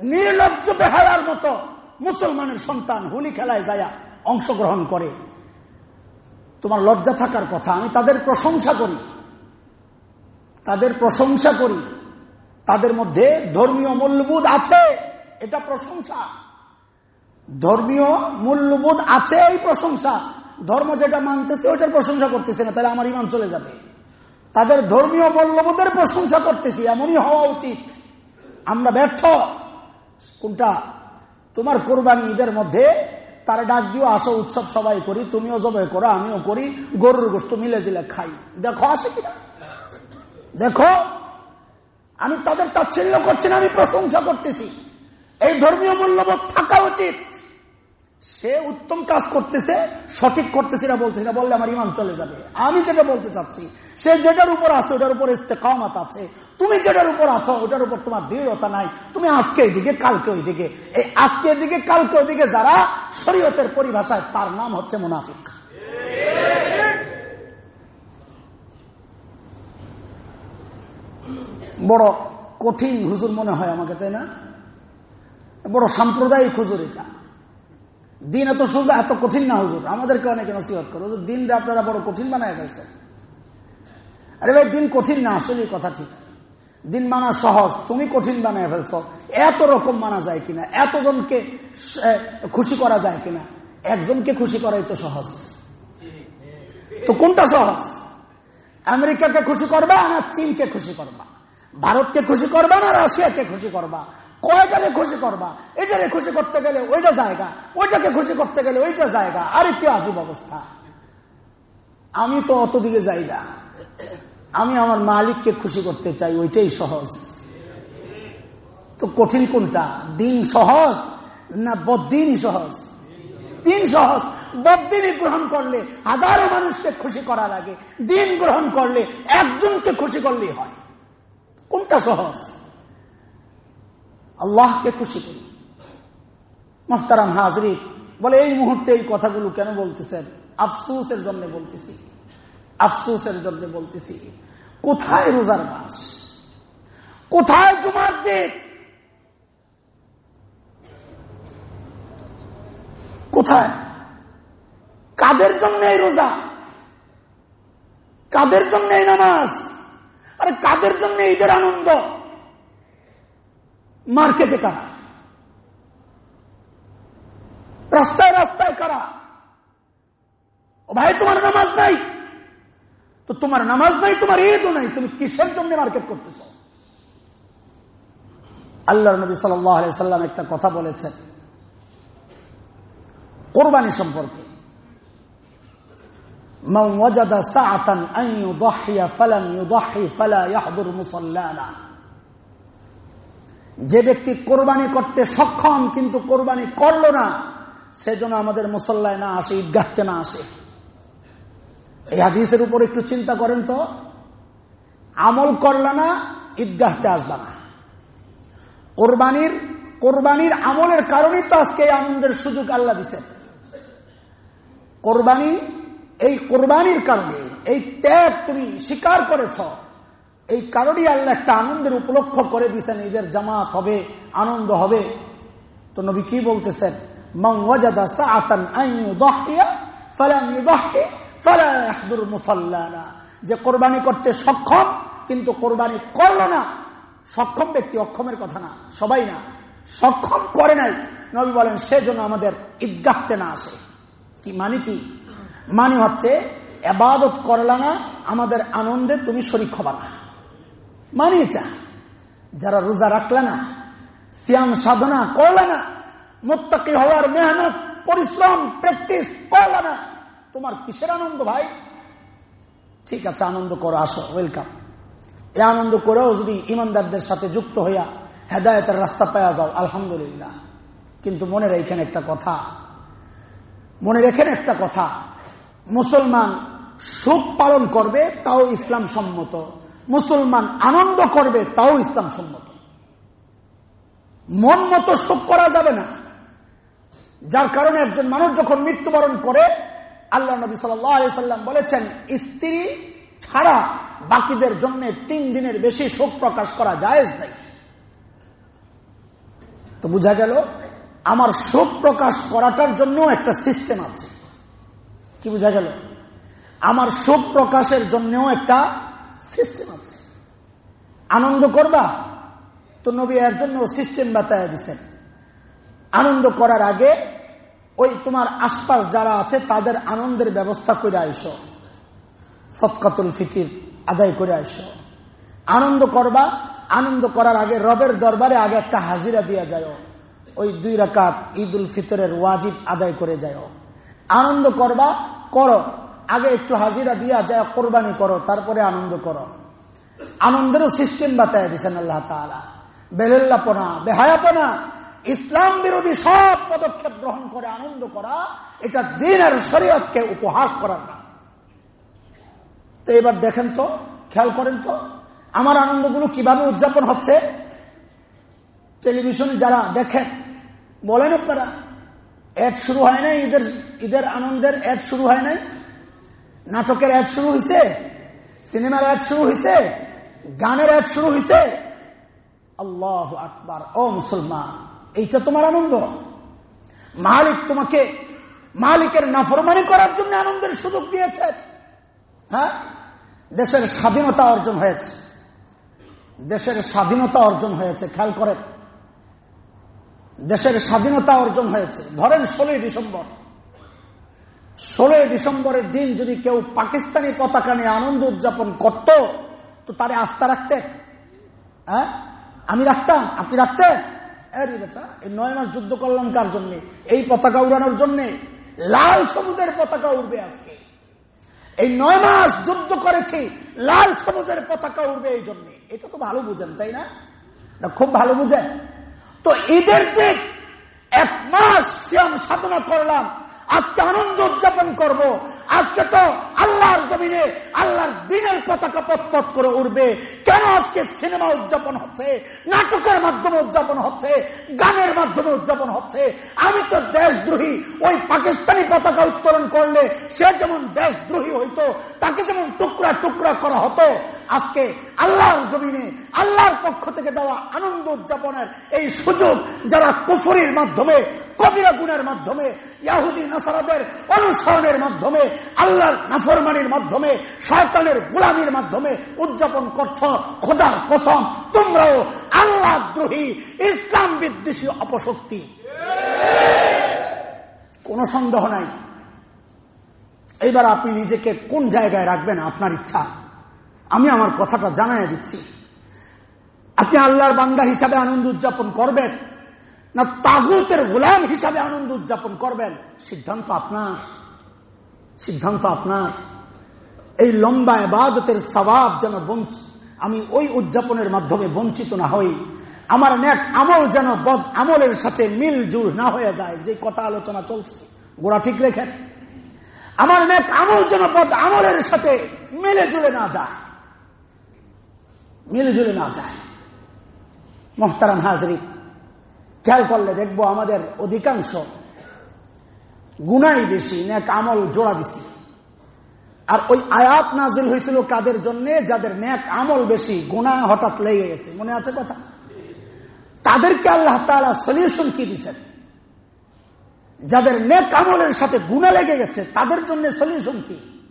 নির্লজ্জ বেহায়ার মতো মুসলমানের সন্তান হোলি খেলায় যায় অংশগ্রহণ করে। তোমার লজ্জা থাকার কথা, আমি তাদের প্রশংসা করি। তাদের প্রশংসা করি। তাদের মধ্যে ধর্মীয় মূল্যবোধ আছে, এটা প্রশংসা। ধর্মীয় মূল্যবোধ আছে এই প্রশংসা। ধর্ম যেটা মানতেছে, ওইটার প্রশংসা করতেছে না, তাহলে আমার ইমান চলে যাবে। তাদের ধর্মীয় মূল্যবোধের প্রশংসা করতেছি, এমনই হওয়া উচিত। আমরা ব্যর্থ। কোনটা? তোমার কোরবানি ঈদের মধ্যে তার ডাক দিও, আসো উৎসব সবাই করি, তুমিও জবে করো, আমিও করি, গরুর গোষ্ঠ মিলে দিলে খাই। দেখো, আসে কিনা? দেখো, আমি তাদের তাচ্ছিল্য করছি না, আমি প্রশংসা করতেছি। এই ধর্মীয় মূল্যবোধ থাকা উচিত। সে উত্তম কাজ করতেছে, সঠিক করতেছি না বলতেছি না বললে আমার ইমান চলে যাবে। আমি যেটা বলতে চাচ্ছি, সে যেটার উপর আছে, ওটার উপর ইস্তেকামাত আছে। তুমি যেটার উপর আছো, ওটার উপর তোমার দৃঢ়তা নাই। তুমি আজকে দিকে কালকে ওই দিকে এই আজকে দিকে কালকে ওই দিকে যারা শরীয়তের পরিভাষায়, তার নাম হচ্ছে মুনাফিক। বড় কঠিন হুজুর মনে হয় আমাকে, তাই না? বড় সাম্প্রদায়িক হুজুর এটা। দিন এত সোজা, এত কঠিন না, হুজুর। আমাদেরকে অনেকে নসিহত করো। দিনটা আপনারা বড় কঠিন বানায় ফেলছেন। আরে ভাই, দিন কঠিন না, আসলে কথা ঠিক দিন মানা সহজ, তুমি কঠিন বানায় ফেলছ। এত রকম মানা যায় কিনা? এতজনকে খুশি করা যায় কিনা? একজনকে খুশি করাই তো সহজ। তো কোনটা সহজ? আমেরিকাকে খুশি করবা না চীনকে খুশি করবা? ভারতকে খুশি করবা না রাশিয়াকে খুশি করবা? কয়টাকে খুশি করবা? এটারে খুশি করতে গেলে ওইটা জায়গা, ওইটাকে খুশি করতে গেলে ওইটা জায়গা। আরে কি আজীব অবস্থা। আমি তো অত দিকে যাই না। আমি আমার মালিককে খুশি করতে চাই, ওইটাই সহজ। তো কঠিন কোনটা? দিন সহজ না বদিনই সহজ? দিন সহজ। বদিনই গ্রহণ করলে হাজারো মানুষকে খুশি করা লাগে দিন গ্রহণ করলে একজনকে খুশি করলেই হয়। কোনটা সহজ? আল্লাহকে খুশি করি। মোহতারাম হাজরি বলে এই মুহূর্তে এই কথাগুলো কেন বলতেছেন? আফসুসের জন্য বলতেছি। আফসুসের জন্য বলতেছি। কোথায় রোজার মাস? কোথায় জুমার দিন? কোথায়? কাদের জন্য এই রোজা? কাদের জন্য এই নামাজ? আরে কাদের জন্য ঈদের আনন্দ? মার্কেটে কারা? রাস্তায় রাস্তায় কারা? ও ভাই, তোমার নামাজ নাই? তো তোমার নামাজ নাই, তোমার ঈদও নাই, তুমি কিসের জন্য মার্কেট করতেছ? আল্লাহ নবী সাল্লাম একটা কথা বলেছেন। কোরবানি সম্পর্কে। যে ব্যক্তি কোরবানি করতে সক্ষম, কিন্তু কোরবানি করল না, সেজন্য আমাদের মুসল্লায় না আসে, ঈদগাহতে না আসে। এই হাদিসের উপর একটু চিন্তা করেন তো। আমল করল না, ঈদগাহতে আসবা না। কোরবানির কোরবানির আমলের কারণেই তো আজকে এই আনন্দের সুযোগ আল্লাহ দিচ্ছেন কোরবানি, এই কোরবানির কারণে, এই ত্যাগ তুমি স্বীকার করেছ। এই কারণেই আল্লাহ একটা আনন্দের উপলক্ষ করে দিয়েছেন, ঈদের জামাত হবে, আনন্দ হবে। তো নবী কি বলতেছেন? যে কোরবানি করতে সক্ষম, কিন্তু কোরবানি করল না। সক্ষম ব্যক্তি অক্ষমের কথা না, সবাই না। সক্ষম করে নাই। নবী বলেন সেজন্য আমাদের ঈদগাহতে না আসে। কি মানে কি? মানে হচ্ছে, এবাদত করলা না, আমাদের আনন্দে তুমি শরিক হবা না। মানে এটা যারা রোজা রাখলে না, সিয়াম সাধনা করলে না, মোত্তাকি হওয়ার মেহনত, পরিশ্রম, প্র্যাকটিস করলে না, তোমার কিসের আনন্দ ভাই? ঠিক আছে, আনন্দ করো, আসো, ওয়েলকাম। এ আনন্দ করেও যদি ইমানদারদের সাথে যুক্ত হইয়া হেদায়তের রাস্তা পাওয়া যাও, আলহামদুলিল্লাহ। কিন্তু মনে রেখেন একটা কথা। মনে রেখেন একটা কথা। মুসলমান সুখ পালন করবে, তাও ইসলাম সম্মত। মুসলমান আনন্দ করবে, তাও ইসলাম সম্মত। মন মতো শোক করা যাবে না। যার কারণে একজন মানুষ যখন মৃত্যুবরণ করে, আল্লাহ নবী সাল্লাম বলেছেন, স্ত্রী ছাড়া বাকিদের জন্য তিন দিনের বেশি শোক প্রকাশ করা জায়েজ নাই। তো বুঝা গেল, আমার শোক প্রকাশ করাটার জন্য একটা সিস্টেম আছে। কি বুঝা গেল? আমার শোক প্রকাশের জন্যও একটা সিস্টেম আছে। আনন্দ করবা, তো নবী এর জন্য সিস্টেম বাতায় দিচ্ছেন আনন্দ করার আগে ওই তোমার আশপাশ যারা আছে, তাদের আনন্দের ব্যবস্থা করে আইসো। সৎকাতুল ফিকির আদায় করে আইসো। আনন্দ করবা, আনন্দ করার আগে রবের দরবারে আগে একটা হাজিরা দিয়া যায়। ওই দুই রাকাত ঈদ উল ফিতরের ওয়াজিব আদায় করে যায়। আনন্দ করবা, করো। আগে একটু হাজিরা দিয়া যায়, কোরবানি করো, তারপরে আনন্দ করো। আনন্দেরও সিস্টেম বাতায় দিচ্ছেন আল্লাহ তালা বেলেল্লাপনা বেহায়াপনা, ইসলাম বিরোধী সব পদক্ষেপ গ্রহণ করে আনন্দ করা, এটা দিনের শরীয়তকে উপহাস করার না তো এবার দেখেন তো, খেয়াল করেন তো, আমার আনন্দগুলো কীভাবে উদযাপন হচ্ছে? টেলিভিশনে যারা দেখেন, বলেন আপনারা অ্যাড শুরু হয় নাই, ঈদের ঈদের আনন্দের অ্যাড শুরু হয় নাই? নাটকের অ্যাড শুরু হয়েছে সিনেমার অ্যাড শুরু হয়েছে গানের অ্যাড শুরু হয়েছে আল্লাহ আকবার, ও মুসলমান, এইটা তোমার আনন্দ? মালিক তোমাকে, মালিকের নাফরমানি করার জন্য আনন্দের সুযোগ দিয়েছে। হ্যাঁ? দেশের স্বাধীনতা অর্জন হয়েছে। দেশের স্বাধীনতা অর্জন হয়েছে, খেয়াল করেন। দেশের স্বাধীনতা অর্জন হয়েছে। ধরেন ষোলোই ডিসেম্বর। ষোলোই ডিসেম্বরের দিন যদি কেউ পাকিস্তানি পতাকা নিয়ে আনন্দ উদযাপন করত, তো তারে আস্থা রাখতে হ্যাঁ? আমি রাখতাম, আপনি রাখতেন? বেটা, এই নয় মাস যুদ্ধ করলাম কার জন্য? এই পতাকা উড়ানোর জন্য? লাল সবুজের পতাকা উড়বে আজকে। এই নয় মাস যুদ্ধ করেছি, লাল সবুজের পতাকা উড়বে এই জন্য। এটা তো ভালো বুঝেন, তাই না? খুব ভালো বুঝেন। তো ঈদের দিন এক মাস সাধনা করলাম। আজকে আনন্দ উদযাপন করব। আজকে তো আল্লাহর জমিনে আল্লাহর দিনের পতাকা পথ করে উঠবে কেন আজকে সিনেমা উদযাপন হচ্ছে? নাটকের মাধ্যমে উদযাপন হচ্ছে? গানের মাধ্যমে উদযাপন হচ্ছে? আমি তো দেশদ্রোহী, ওই পাকিস্তানি পতাকা উত্তোলন করলে সে যেমন দেশদ্রোহী হইতো, তাকে যেমন টুকরা টুকরা করা হতো, আজকে আল্লাহর জমিনে, আল্লাহর পক্ষ থেকে দেওয়া আনন্দ উদযাপনের এই সুযোগ যারা কুফরির মাধ্যমে, কবিরা গুণের মাধ্যমে, ইয়াহুদি, নাসারাদের অনুসরণের মাধ্যমে আল্লাহর নাফরমানির মাধ্যমে, শয়তানের গুলামির মাধ্যমে উদযাপন করছ, খোদার কসম, তোমরাও আল্লাহ দ্রোহী, ইসলাম বিদ্বেষী অপশক্তি। কোন সন্দেহ নাই। এইবার আপনি নিজেকে কোন জায়গায় রাখবেন? আপনার ইচ্ছা। আমি আমার কথাটা জানাই দিচ্ছি। আপনি আল্লাহর বান্দা হিসাবে আনন্দ উদযাপন করবেন না, তাগুতের গোলাম হিসাবে আনন্দ উদযাপন করবেন? সিদ্ধান্ত আপনার। সিদ্ধান্ত আপনার। এই লম্বা এবাদতের স্বভাব যেন বঞ্চিত আমি ওই উদযাপনের মাধ্যমে বঞ্চিত না হই। আমার ন্যাক আমল যেন বদ আমলের সাথে মিল জুল না হয়ে যায়। যে কথা আলোচনা চলছে, গোড়া ঠিক রেখেন। আমার ন্যাক আমল যেন বদ আমলের সাথে মিলে জুলে না যায়। মিলে জুলে না যায়। মোহতারাম হাজরি, খেয়াল করলে দেখব আমাদের অধিকাংশ গুনাই বেশি ন্যাক আমল জোড়া দিছি আর ওই আয়াত নাজিল হয়েছিল কাদের জন্য? যাদের ন্যাক আমল বেশি গুণা হঠাৎ লেগে গেছে। মনে আছে কথা? তাদেরকে আল্লাহ তালা সলিউশন কি দিচ্ছেন যাদের নেক আমলের সাথে গুণা লেগে গেছে, তাদের জন্য সলিউশন কি?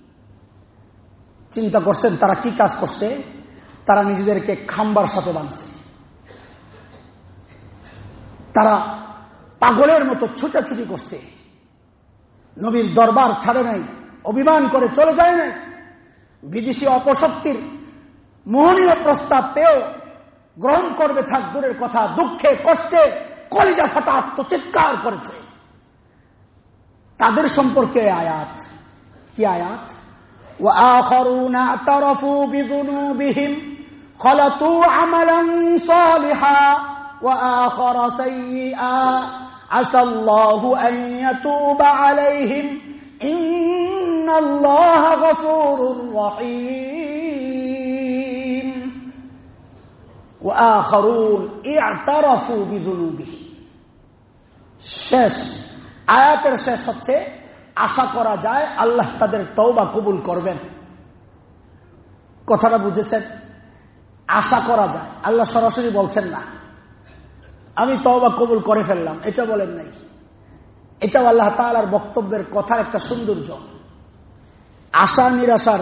চিন্তা করছেন তারা কি কাজ করছে? তারা নিজেদেরকে খাম্বার সাথে বাঁধছে। তারা পাগলের মতো ছুটাছুটি করছে। নবীর দরবার ছাড়ে নাই অভিমান করে চলে যায় নাই বিদেশি অপশক্তির মোহনীয় প্রস্তাব পেয়েও গ্রহণ করবে থাক দূরের কথা দুঃখে কষ্টে কলিজা ফাটা আত্মচিৎকার করেছে তাদের সম্পর্কে আয়াত কি আয়াত وآخرون اعترفوا بذنوبهم خلطوا عملا صالحا وآخر سيئا عسى الله أن يتوب عليهم إن الله غفور رحيم وآخرون اعترفوا بذنوبهم শেষ আয়াতের শেষ হচ্ছে আশা করা যায় আল্লাহ তাদের তৌবা কবুল করবেন কথাটা বুঝেছেন আশা করা যায় আল্লাহ সরাসরি বলছেন না আমি তওবা কবুল করে ফেললাম। এটা বলেন নাই। এটাও আল্লাহ তালার বক্তব্যের কথার একটা সৌন্দর্য। আশা, নিরাশার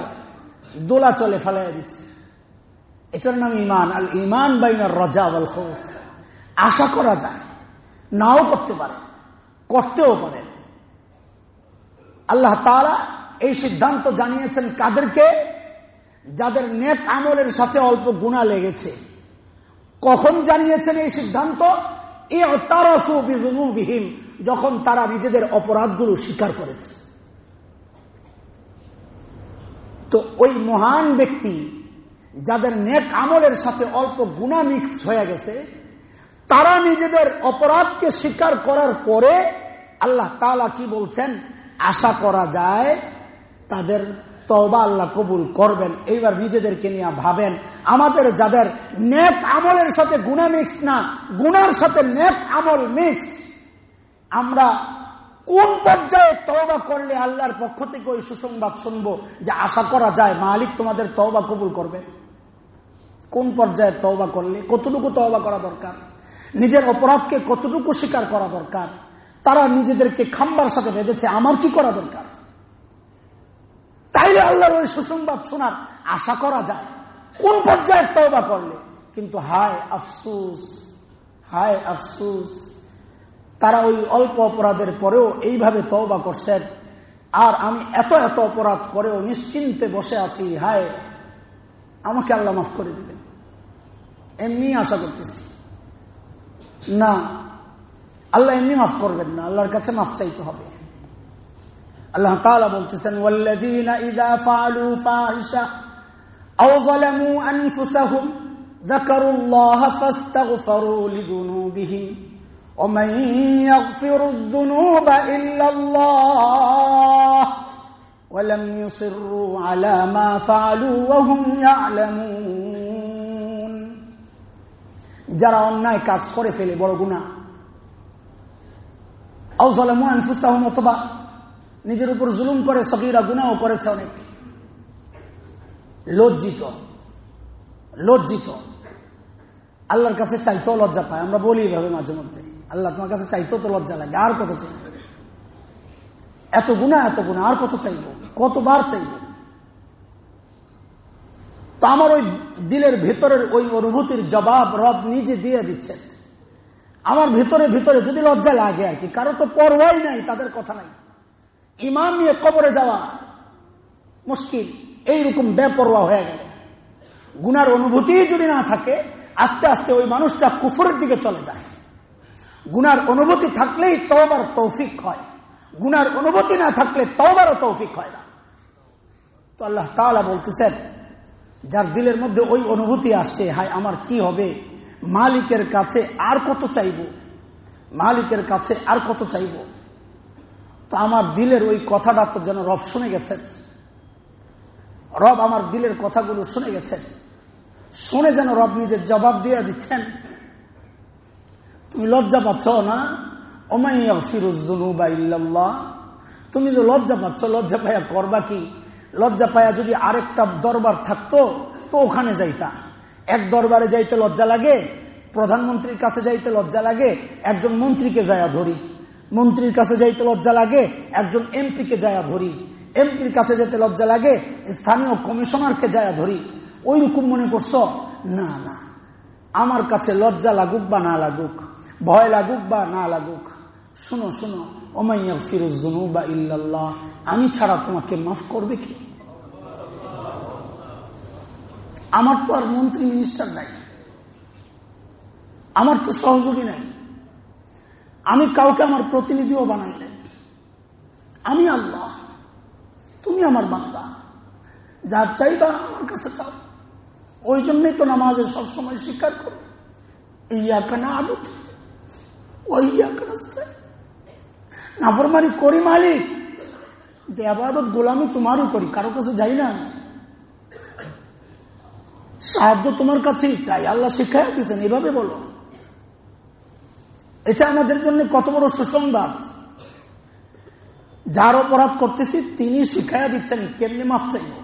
দোলা চলে ফেলাই দিচ্ছে এটার নাম ইমান আল ইমান বাইনার রজা বল আশা করা যায়, নাও করতে পারে, করতেও পারেন আল্লাহ তালা এই সিদ্ধান্ত জানিয়েছেন কাদেরকে, যাদের নেক আমলের সাথে অল্প গুণা লেগেছে। কখন জানিয়েছেন এই সিদ্ধান্ত? যখন তারা নিজেদের অপরাধগুলো স্বীকার করেছে। তো ওই মহান ব্যক্তি, যাদের নেক আমলের সাথে অল্প গুণা মিক্সড হয়ে গেছে, তারা নিজেদের অপরাধকে স্বীকার করার পরে আল্লাহ তালা কি বলছেন? আশা করা যায় তাদের তবা আল্লাহ কবুল করবেন। এইবার নিজেদেরকে নিয়ে ভাবেন, আমাদের যাদের নেক আমলের সাথে গুণা মিক্স না গুনার সাথে নেক আমল মিক্সড আমরা কোন পর্যায়ে তওবা করলে আল্লাহর পক্ষ থেকে ওই সুসংবাদ শুনব যে আশা করা যায় মালিক তোমাদের তওবা কবুল করবে? কোন পর্যায়ে তওবা করলে? কতটুকু তওবা করা দরকার? নিজের অপরাধকে কতটুকু স্বীকার করা দরকার? তারা নিজেদেরকে খাম্বার সাথে বেঁধেছে, আমার কি করা দরকার? তাইলে আল্লাহর ওই সুসংবাদ শোনার আশা করা যায়। কোন পর্যায়ে তওবা করলে? কিন্তু হায় আফসুস হায় আফসুস। তারা ওই অল্প অপরাধের পরেও এইভাবে তওবা করছেন। আর আমি এত এত অপরাধ করেও নিশ্চিন্তে বসে আছি, হায়, আমাকে আল্লাহ মাফ করে দিবেন। এমনি আশা করতেছি। না, আল্লাহ এমনি মাফ করবেন না, আল্লাহর কাছে মাফ চাইতে হবে। আল্লাহ তাআলা বলতেছেন ওয়াল্লাযীনা ইযা ফাআলু ফাহিশা আও যালামু আনফুসাহুম যাকারুল্লাহা ফাস্তাগফিরু লিযুনুবিহিম ومن يغفر الذنوب إلا الله ولم يصروا على ما فعلوا وهم يعلمون যারা অন্যায় কাজ করে ফেলে বড় গুণা আউসালামু আনফুসাহুম অথবা নিজের উপর জুলুম করে সগিরা গুণাও করেছে অনেক। লজ্জিত। লজ্জিত। আল্লাহর কাছে চাইতেও লজ্জা পায়। আমরা বলি এভাবে মাঝে মধ্যে। আল্লাহ তোমার কাছে চাইতেও তো লজ্জা লাগে। আর কত চাইব? এত গুণা এত গুণা আর কত চাইব? কতবার চাইব? তো আমার ওই দিলের ভেতরের ওই অনুভূতির জবাব রব নিজে দিয়ে দিচ্ছেন। আমার ভিতরে ভিতরে যদি লজ্জা লাগে আর কি, কারও তো পরোয়াই নাই, তাদের কথা নাই। ইমান নিয়ে কবরে যাওয়া মুশকিল। এইরকম বেপরোয়া হয়ে গেল। গুনার অনুভূতি যদি না থাকে, আস্তে আস্তে ওই মানুষটা কুফুরের দিকে চলে যায়। গুনার অনুভূতি থাকলেই তওবার তৌফিক হয়। গুনার অনুভূতি না থাকলে তওবারও তৌফিক হয় না। তো আল্লাহ তাআলা বলতেছেন, যার দিলের মধ্যে ওই অনুভূতি আসছে, হায়, আমার কি হবে? মালিকের কাছে আর কত চাইব? মালিকের কাছে আর কত চাইব? তো আমার দিলের ওই কথাটা তো যেন রব শুনে গেছেন। রব আমার দিলের কথাগুলো শুনে গেছেন। শুনে যেন রব নিজের জবাব দিয়ে দিচ্ছেন। তুমি লজ্জা পাচ্ছ না? ওমাইয়া ফিরুজুনুবা ইল্লাল্লাহ। তুমি তো লজ্জা পাচ্ছ, লজ্জা পায়া করবা কি? লজ্জা পায়া যদি আরেকটা দরবার থাকতো, তো ওখানে যাইতা। এক দরবারে যাইতে লজ্জা লাগে, প্রধানমন্ত্রীর কাছে যাইতে লজ্জা লাগে, একজন মন্ত্রীকে যায়া ধরি। মন্ত্রীর কাছে যাইতে লজ্জা লাগে, একজন এমপিকে যায়া ধরি এমপির কাছে যেতে লজ্জা লাগে, স্থানীয় কমিশনারকে যায়া ধরি। ওই রকম মনে করছ? না না। আমার কাছে লজ্জা লাগুক বা না লাগুক, ভয় লাগুক বা না লাগুক, শুনো শুনো ওমাইয়া ফিরোজ বা ইল্লাল্লাহ, আমি ছাড়া তোমাকে মাফ করবে কি? আমার তো আর মন্ত্রী মিনিস্টার নাই। আমার তো সহযোগী নাই। আমি কাউকে আমার প্রতিনিধিও বানাই নাই। আমি আল্লাহ। তুমি আমার বান্দা। যার চাইবা আমার কাছে চাও। ওই জন্যই তো নামাজের সবসময় স্বীকার করো। ইয়া কানা আদত নাফরমানি করি মালিক। দেবাদত গোলামি তোমারও করি কারও কাছে যাই না সাহায্য তোমার কাছেই চাই। আল্লাহ শিক্ষায় দিয়েছেন, এভাবে বলো। এটা আমাদের জন্য কত বড় সুসংবাদ। যার অপরাধ করতেছি তিনি শিখাইয়া দিচ্ছেন, কেমনি মাফ চাইব?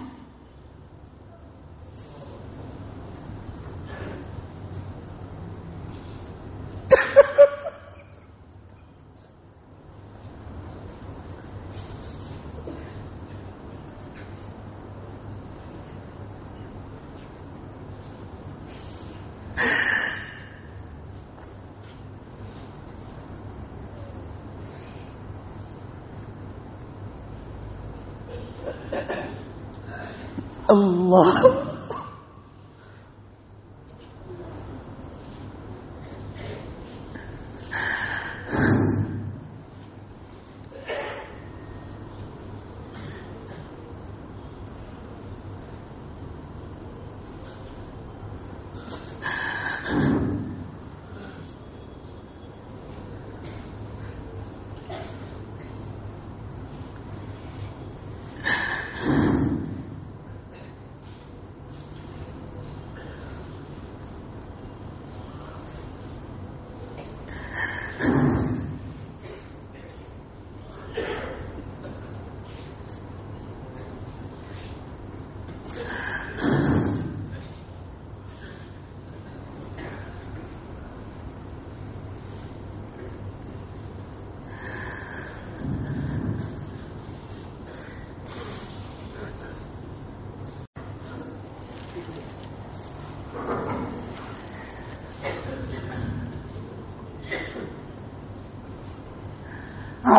on.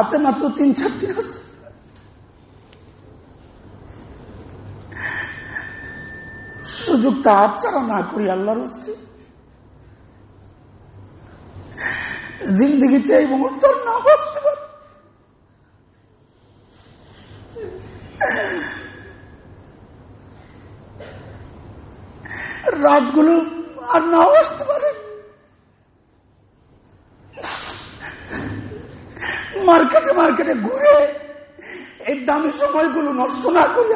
হাতে মাত্র তিন চারটি আছে। সুযোগটা হাতছাড়া না করি আল্লাহর এই মুহূর্ত না বসতে পারে। রাতগুলো আর না বসতে পারে। মার্কেটে ঘুরে এই দামি সময়গুলো নষ্ট না করি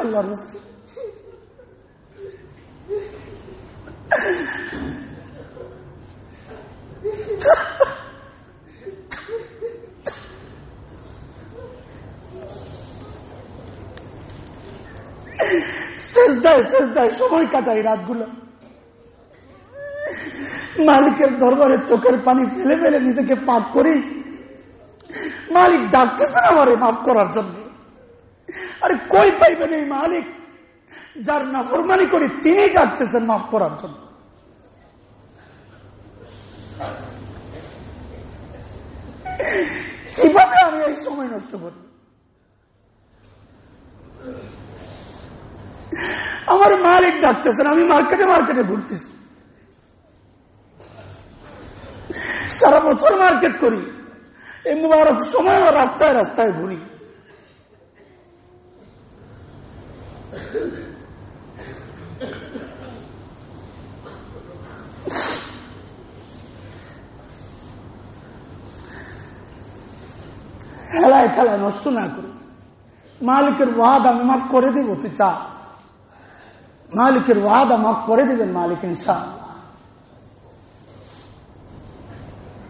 শেষদায় সময় কাটাই রাতগুলো। মালিকের দরবারে চোখের পানি ফেলে ফেলে নিজেকে পাক করি। মালিক ডাকতেছেন আমারে মাফ করার জন্য। আরে কই পাইবেন এই মালিক? যার নাফরমানি করি তিনি ডাকতেছেন মাফ করার জন্য। কীভাবে আমি এই সময় নষ্ট করি? আমার মালিক ডাকতেছেন, আমি মার্কেটে মার্কেটে ঘুরতেছি। সারা বছর মার্কেট করি। এই মুবারক সময় রাস্তায় রাস্তায় ঘুরি খেলায় খেলায় নষ্ট না করি মালিকের ওয়াদ আমি মাফ করে দিব তুই চা মালিকের ওয়াদা মাফ করে দিবেন মালিক ইনশাল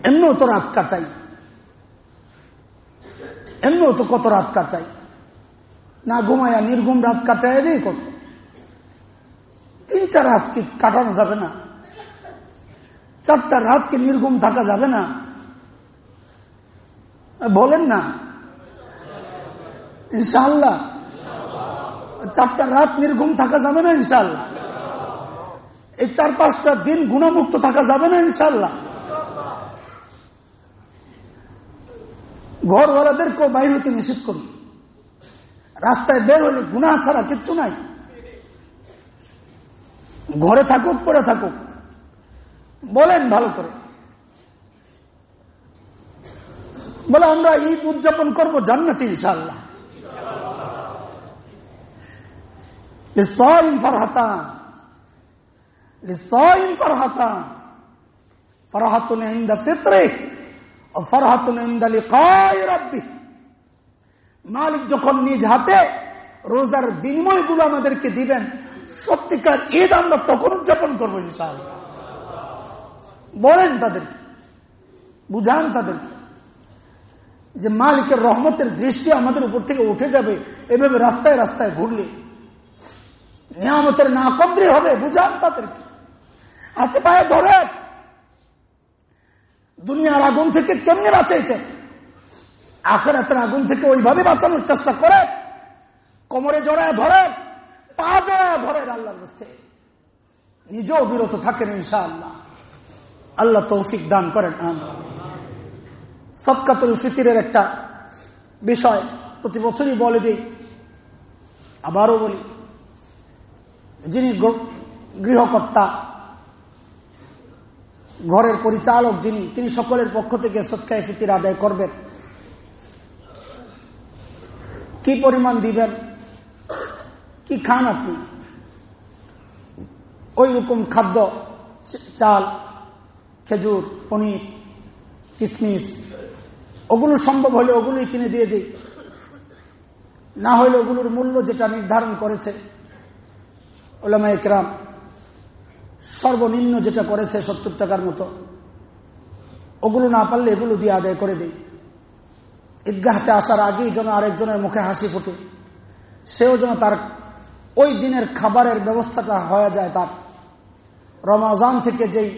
এমনও তো রাত কাটাই এমনও তো কত রাত কাটাই না ঘুমায়া নির্গুম রাত কাটাই দিই কত? তিন চার রাত কি কাটানো যাবে না। চারটা রাত কি নির্গুম থাকা যাবে না। বলেন না। ইনশাল্লাহ চারটা রাত নির্গুম থাকা যাবে না ইনশাল্লাহ এই চার পাঁচটা দিন গুণামুক্ত থাকা যাবে না ইনশাল্লাহ ঘরওয়ালাদেরকেও বাইর হইতে নিষেধ করি রাস্তায় বের হলে গুণা ছাড়া কিচ্ছু নাই ঘরে থাকুক পরে থাকুক বলেন ভালো করে বলে আমরা ঈদ উদযাপন করবো জান্নাতি ইনশাল্লাহ للصائم فرحتان للصائم فرحتان فرحة عند فطره মালিক যখন নিজ হাতে রোজার বিনিময়গুলো আমাদেরকে দিবেন, সত্যিকার ঈদ আমরা তখন উদযাপন করব ইনশাআল্লাহ। বলেন তাদেরকে, বুঝান তাদেরকে যে মালিকের রহমতের দৃষ্টি আমাদের উপর থেকে উঠে যাবে, এভাবে রাস্তায় রাস্তায় ঘুরলে। নিয়ামতের না কদ্রি হবে, বুঝান তাদেরকে। হাতে পায়ে ধরে দুনিয়ার আগুন থেকে কেমনি বাঁচাইতেন আখেরাতের আগুন থেকে ওইভাবে বাঁচানোর চেষ্টা করে, কোমরে জড়ায় ধরে, পা জড়ায় ধরে আল্লাহর বুঝতে নিজেও বিরত থাকেন ইনশাআল্লাহ। আল্লাহ তৌফিক দান করেন সৎকাতুল ফিতিরের একটা বিষয় প্রতি বছরই বলে দিই, আবারও বলি, যিনি গৃহকর্তা ঘরের পরিচালক যিনি, তিনি সকলের পক্ষ থেকে সৎকায় ফিতির আদায় করবেন। কি পরিমাণ দিবেন? কি খান আপনি? ওই রকম খাদ্য চাল, খেজুর, পনির, কিসমিস, ওগুলো সম্ভব হলে ওগুলোই কিনে দিয়ে দিই। না হলে ওগুলোর মূল্য যেটা নির্ধারণ করেছে ওলামা একরাম সর্বনিম্ন যেটা করেছে সত্তর টাকার মতো, ওগুলো না পারলে এগুলো দিয়ে আদায় করে দিই। ঈদগাহতে আসার আগেই যেন আরেকজনের মুখে হাসি ফুটে, সেও যেন তার ওই দিনের খাবারের ব্যবস্থাটা হয়ে যায় তার। রমাজান থেকে যেই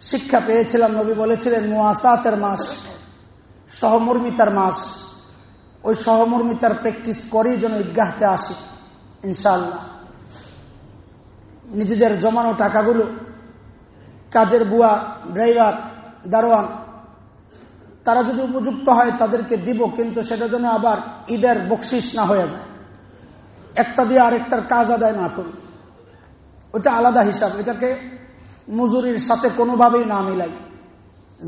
শিক্ষা পেয়েছিলাম, নবী বলেছিলেন, মুআসাতের মাস, সহমর্মিতার মাস। ওই সহমর্মিতার প্র্যাকটিস করেই যেন ঈদগাহতে আসি ইনশাল্লাহ নিজেদের জমানো টাকাগুলো, কাজের বুয়া, ড্রাইভার, দারোয়ান, তারা যদি উপযুক্ত হয় তাদেরকে দিব, কিন্তু সেটা যেন আবার ঈদের বকশিস না হয়ে যায়। একটা দিয়ে আরেকটার কাজ আদায় না করি। ওটা আলাদা হিসাব। এটাকে মজুরির সাথে কোনোভাবেই না মিলাই।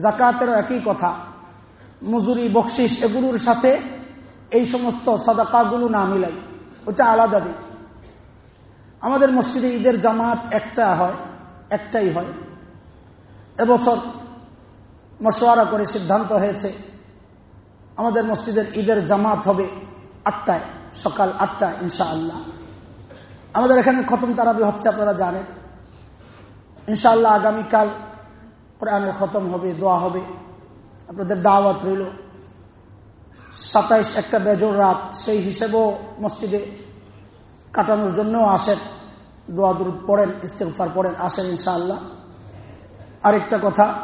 জাকাতেরও একই কথা। মজুরি বকশিস এগুলোর সাথে এই সমস্ত সাদাকাগুলো না মিলাই। ওটা আলাদা দিই আমাদের মসজিদে ঈদের জামাত একটা হয়, একটাই হয়। এবছর মশওয়ারা করে সিদ্ধান্ত হয়েছে, আমাদের মসজিদের ঈদের জামাত হবে আটটায়, সকাল আটটায় ইনশা আল্লাহ আমাদের এখানে খতম তারাবি হচ্ছে, আপনারা জানেন। ইনশাআল্লাহ আগামীকাল কোরআনের খতম হবে, দোয়া হবে। আপনাদের দাওয়াত রইল। সাতাইশ একটা বেজর রাত, সেই হিসেবেও মসজিদে কাটানোর জন্যও আসেন। দোয়া দূর পড়েন ইস্তেফার পড়েন, আসেন ইনশাআল্লাহ। আরেকটা কথা,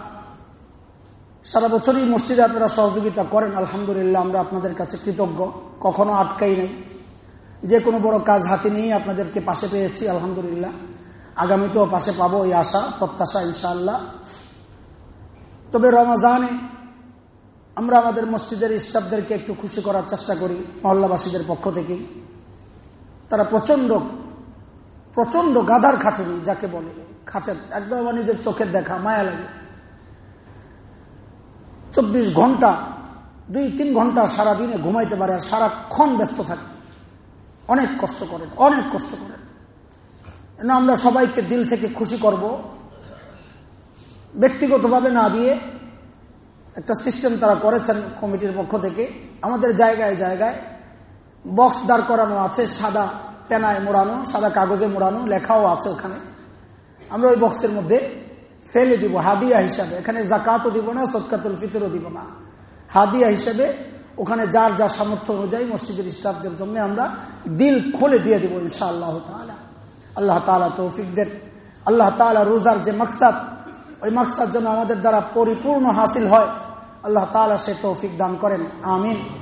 সারা বছরই মসজিদে আপনারা সহযোগিতা করেন, আলহামদুলিল্লাহ আমরা আপনাদের কাছে কৃতজ্ঞ। কখনো আটকাই নেই। যে কোনো বড় কাজ হাতে নিয়েই আপনাদেরকে পাশে পেয়েছি, আলহামদুলিল্লাহ। আগামীতেও পাশে পাবো এই আশা, প্রত্যাশা ইনশাআল্লাহ। তবে রমাজানে আমরা আমাদের মসজিদের স্টাফদেরকে একটু খুশি করার চেষ্টা করি, মহল্লাবাসীদের পক্ষ থেকে তারা প্রচণ্ড প্রচণ্ড গাধার খাটুনি, যাকে বলে। খাটেন একদম আমার নিজের চোখের দেখা, মায়া লাগে। চব্বিশ ঘণ্টা, দুই, তিন ঘণ্টা সারাদিনে ঘুমাইতে পারে আর সারাক্ষণ ব্যস্ত থাকে। অনেক কষ্ট করেন, অনেক কষ্ট করেন। আমরা সবাইকে দিল থেকে খুশি করব? ব্যক্তিগতভাবে না দিয়ে একটা সিস্টেম তারা করেছেন কমিটির পক্ষ থেকে, আমাদের জায়গায় জায়গায় বক্স দাঁড় করানো আছে, সাদা পেনায় মোড়ানো, সাদা কাগজে মোড়ানো, লেখাও আছে ওখানে। আমরা ওই বক্সের মধ্যে ফেলে দিব, হাদিয়া হিসাবে। এখানে জাকাতও দিব না সৎকাতুল ফিতরও দিব না। হাদিয়া হিসেবে ওখানে যার যা সামর্থ্য অনুযায়ী মসজিদের স্টাফদের জন্য আমরা দিল খুলে দিয়ে দিব ইনশা আল্লাহ আল্লাহ তালা তৌফিক দেন। আল্লাহ তালা রোজার যে মাকসাদ, ওই মাকসাদ যেন আমাদের দ্বারা পরিপূর্ণ হাসিল হয়, আল্লাহ তালা সে তৌফিক দান করেন। আমিন।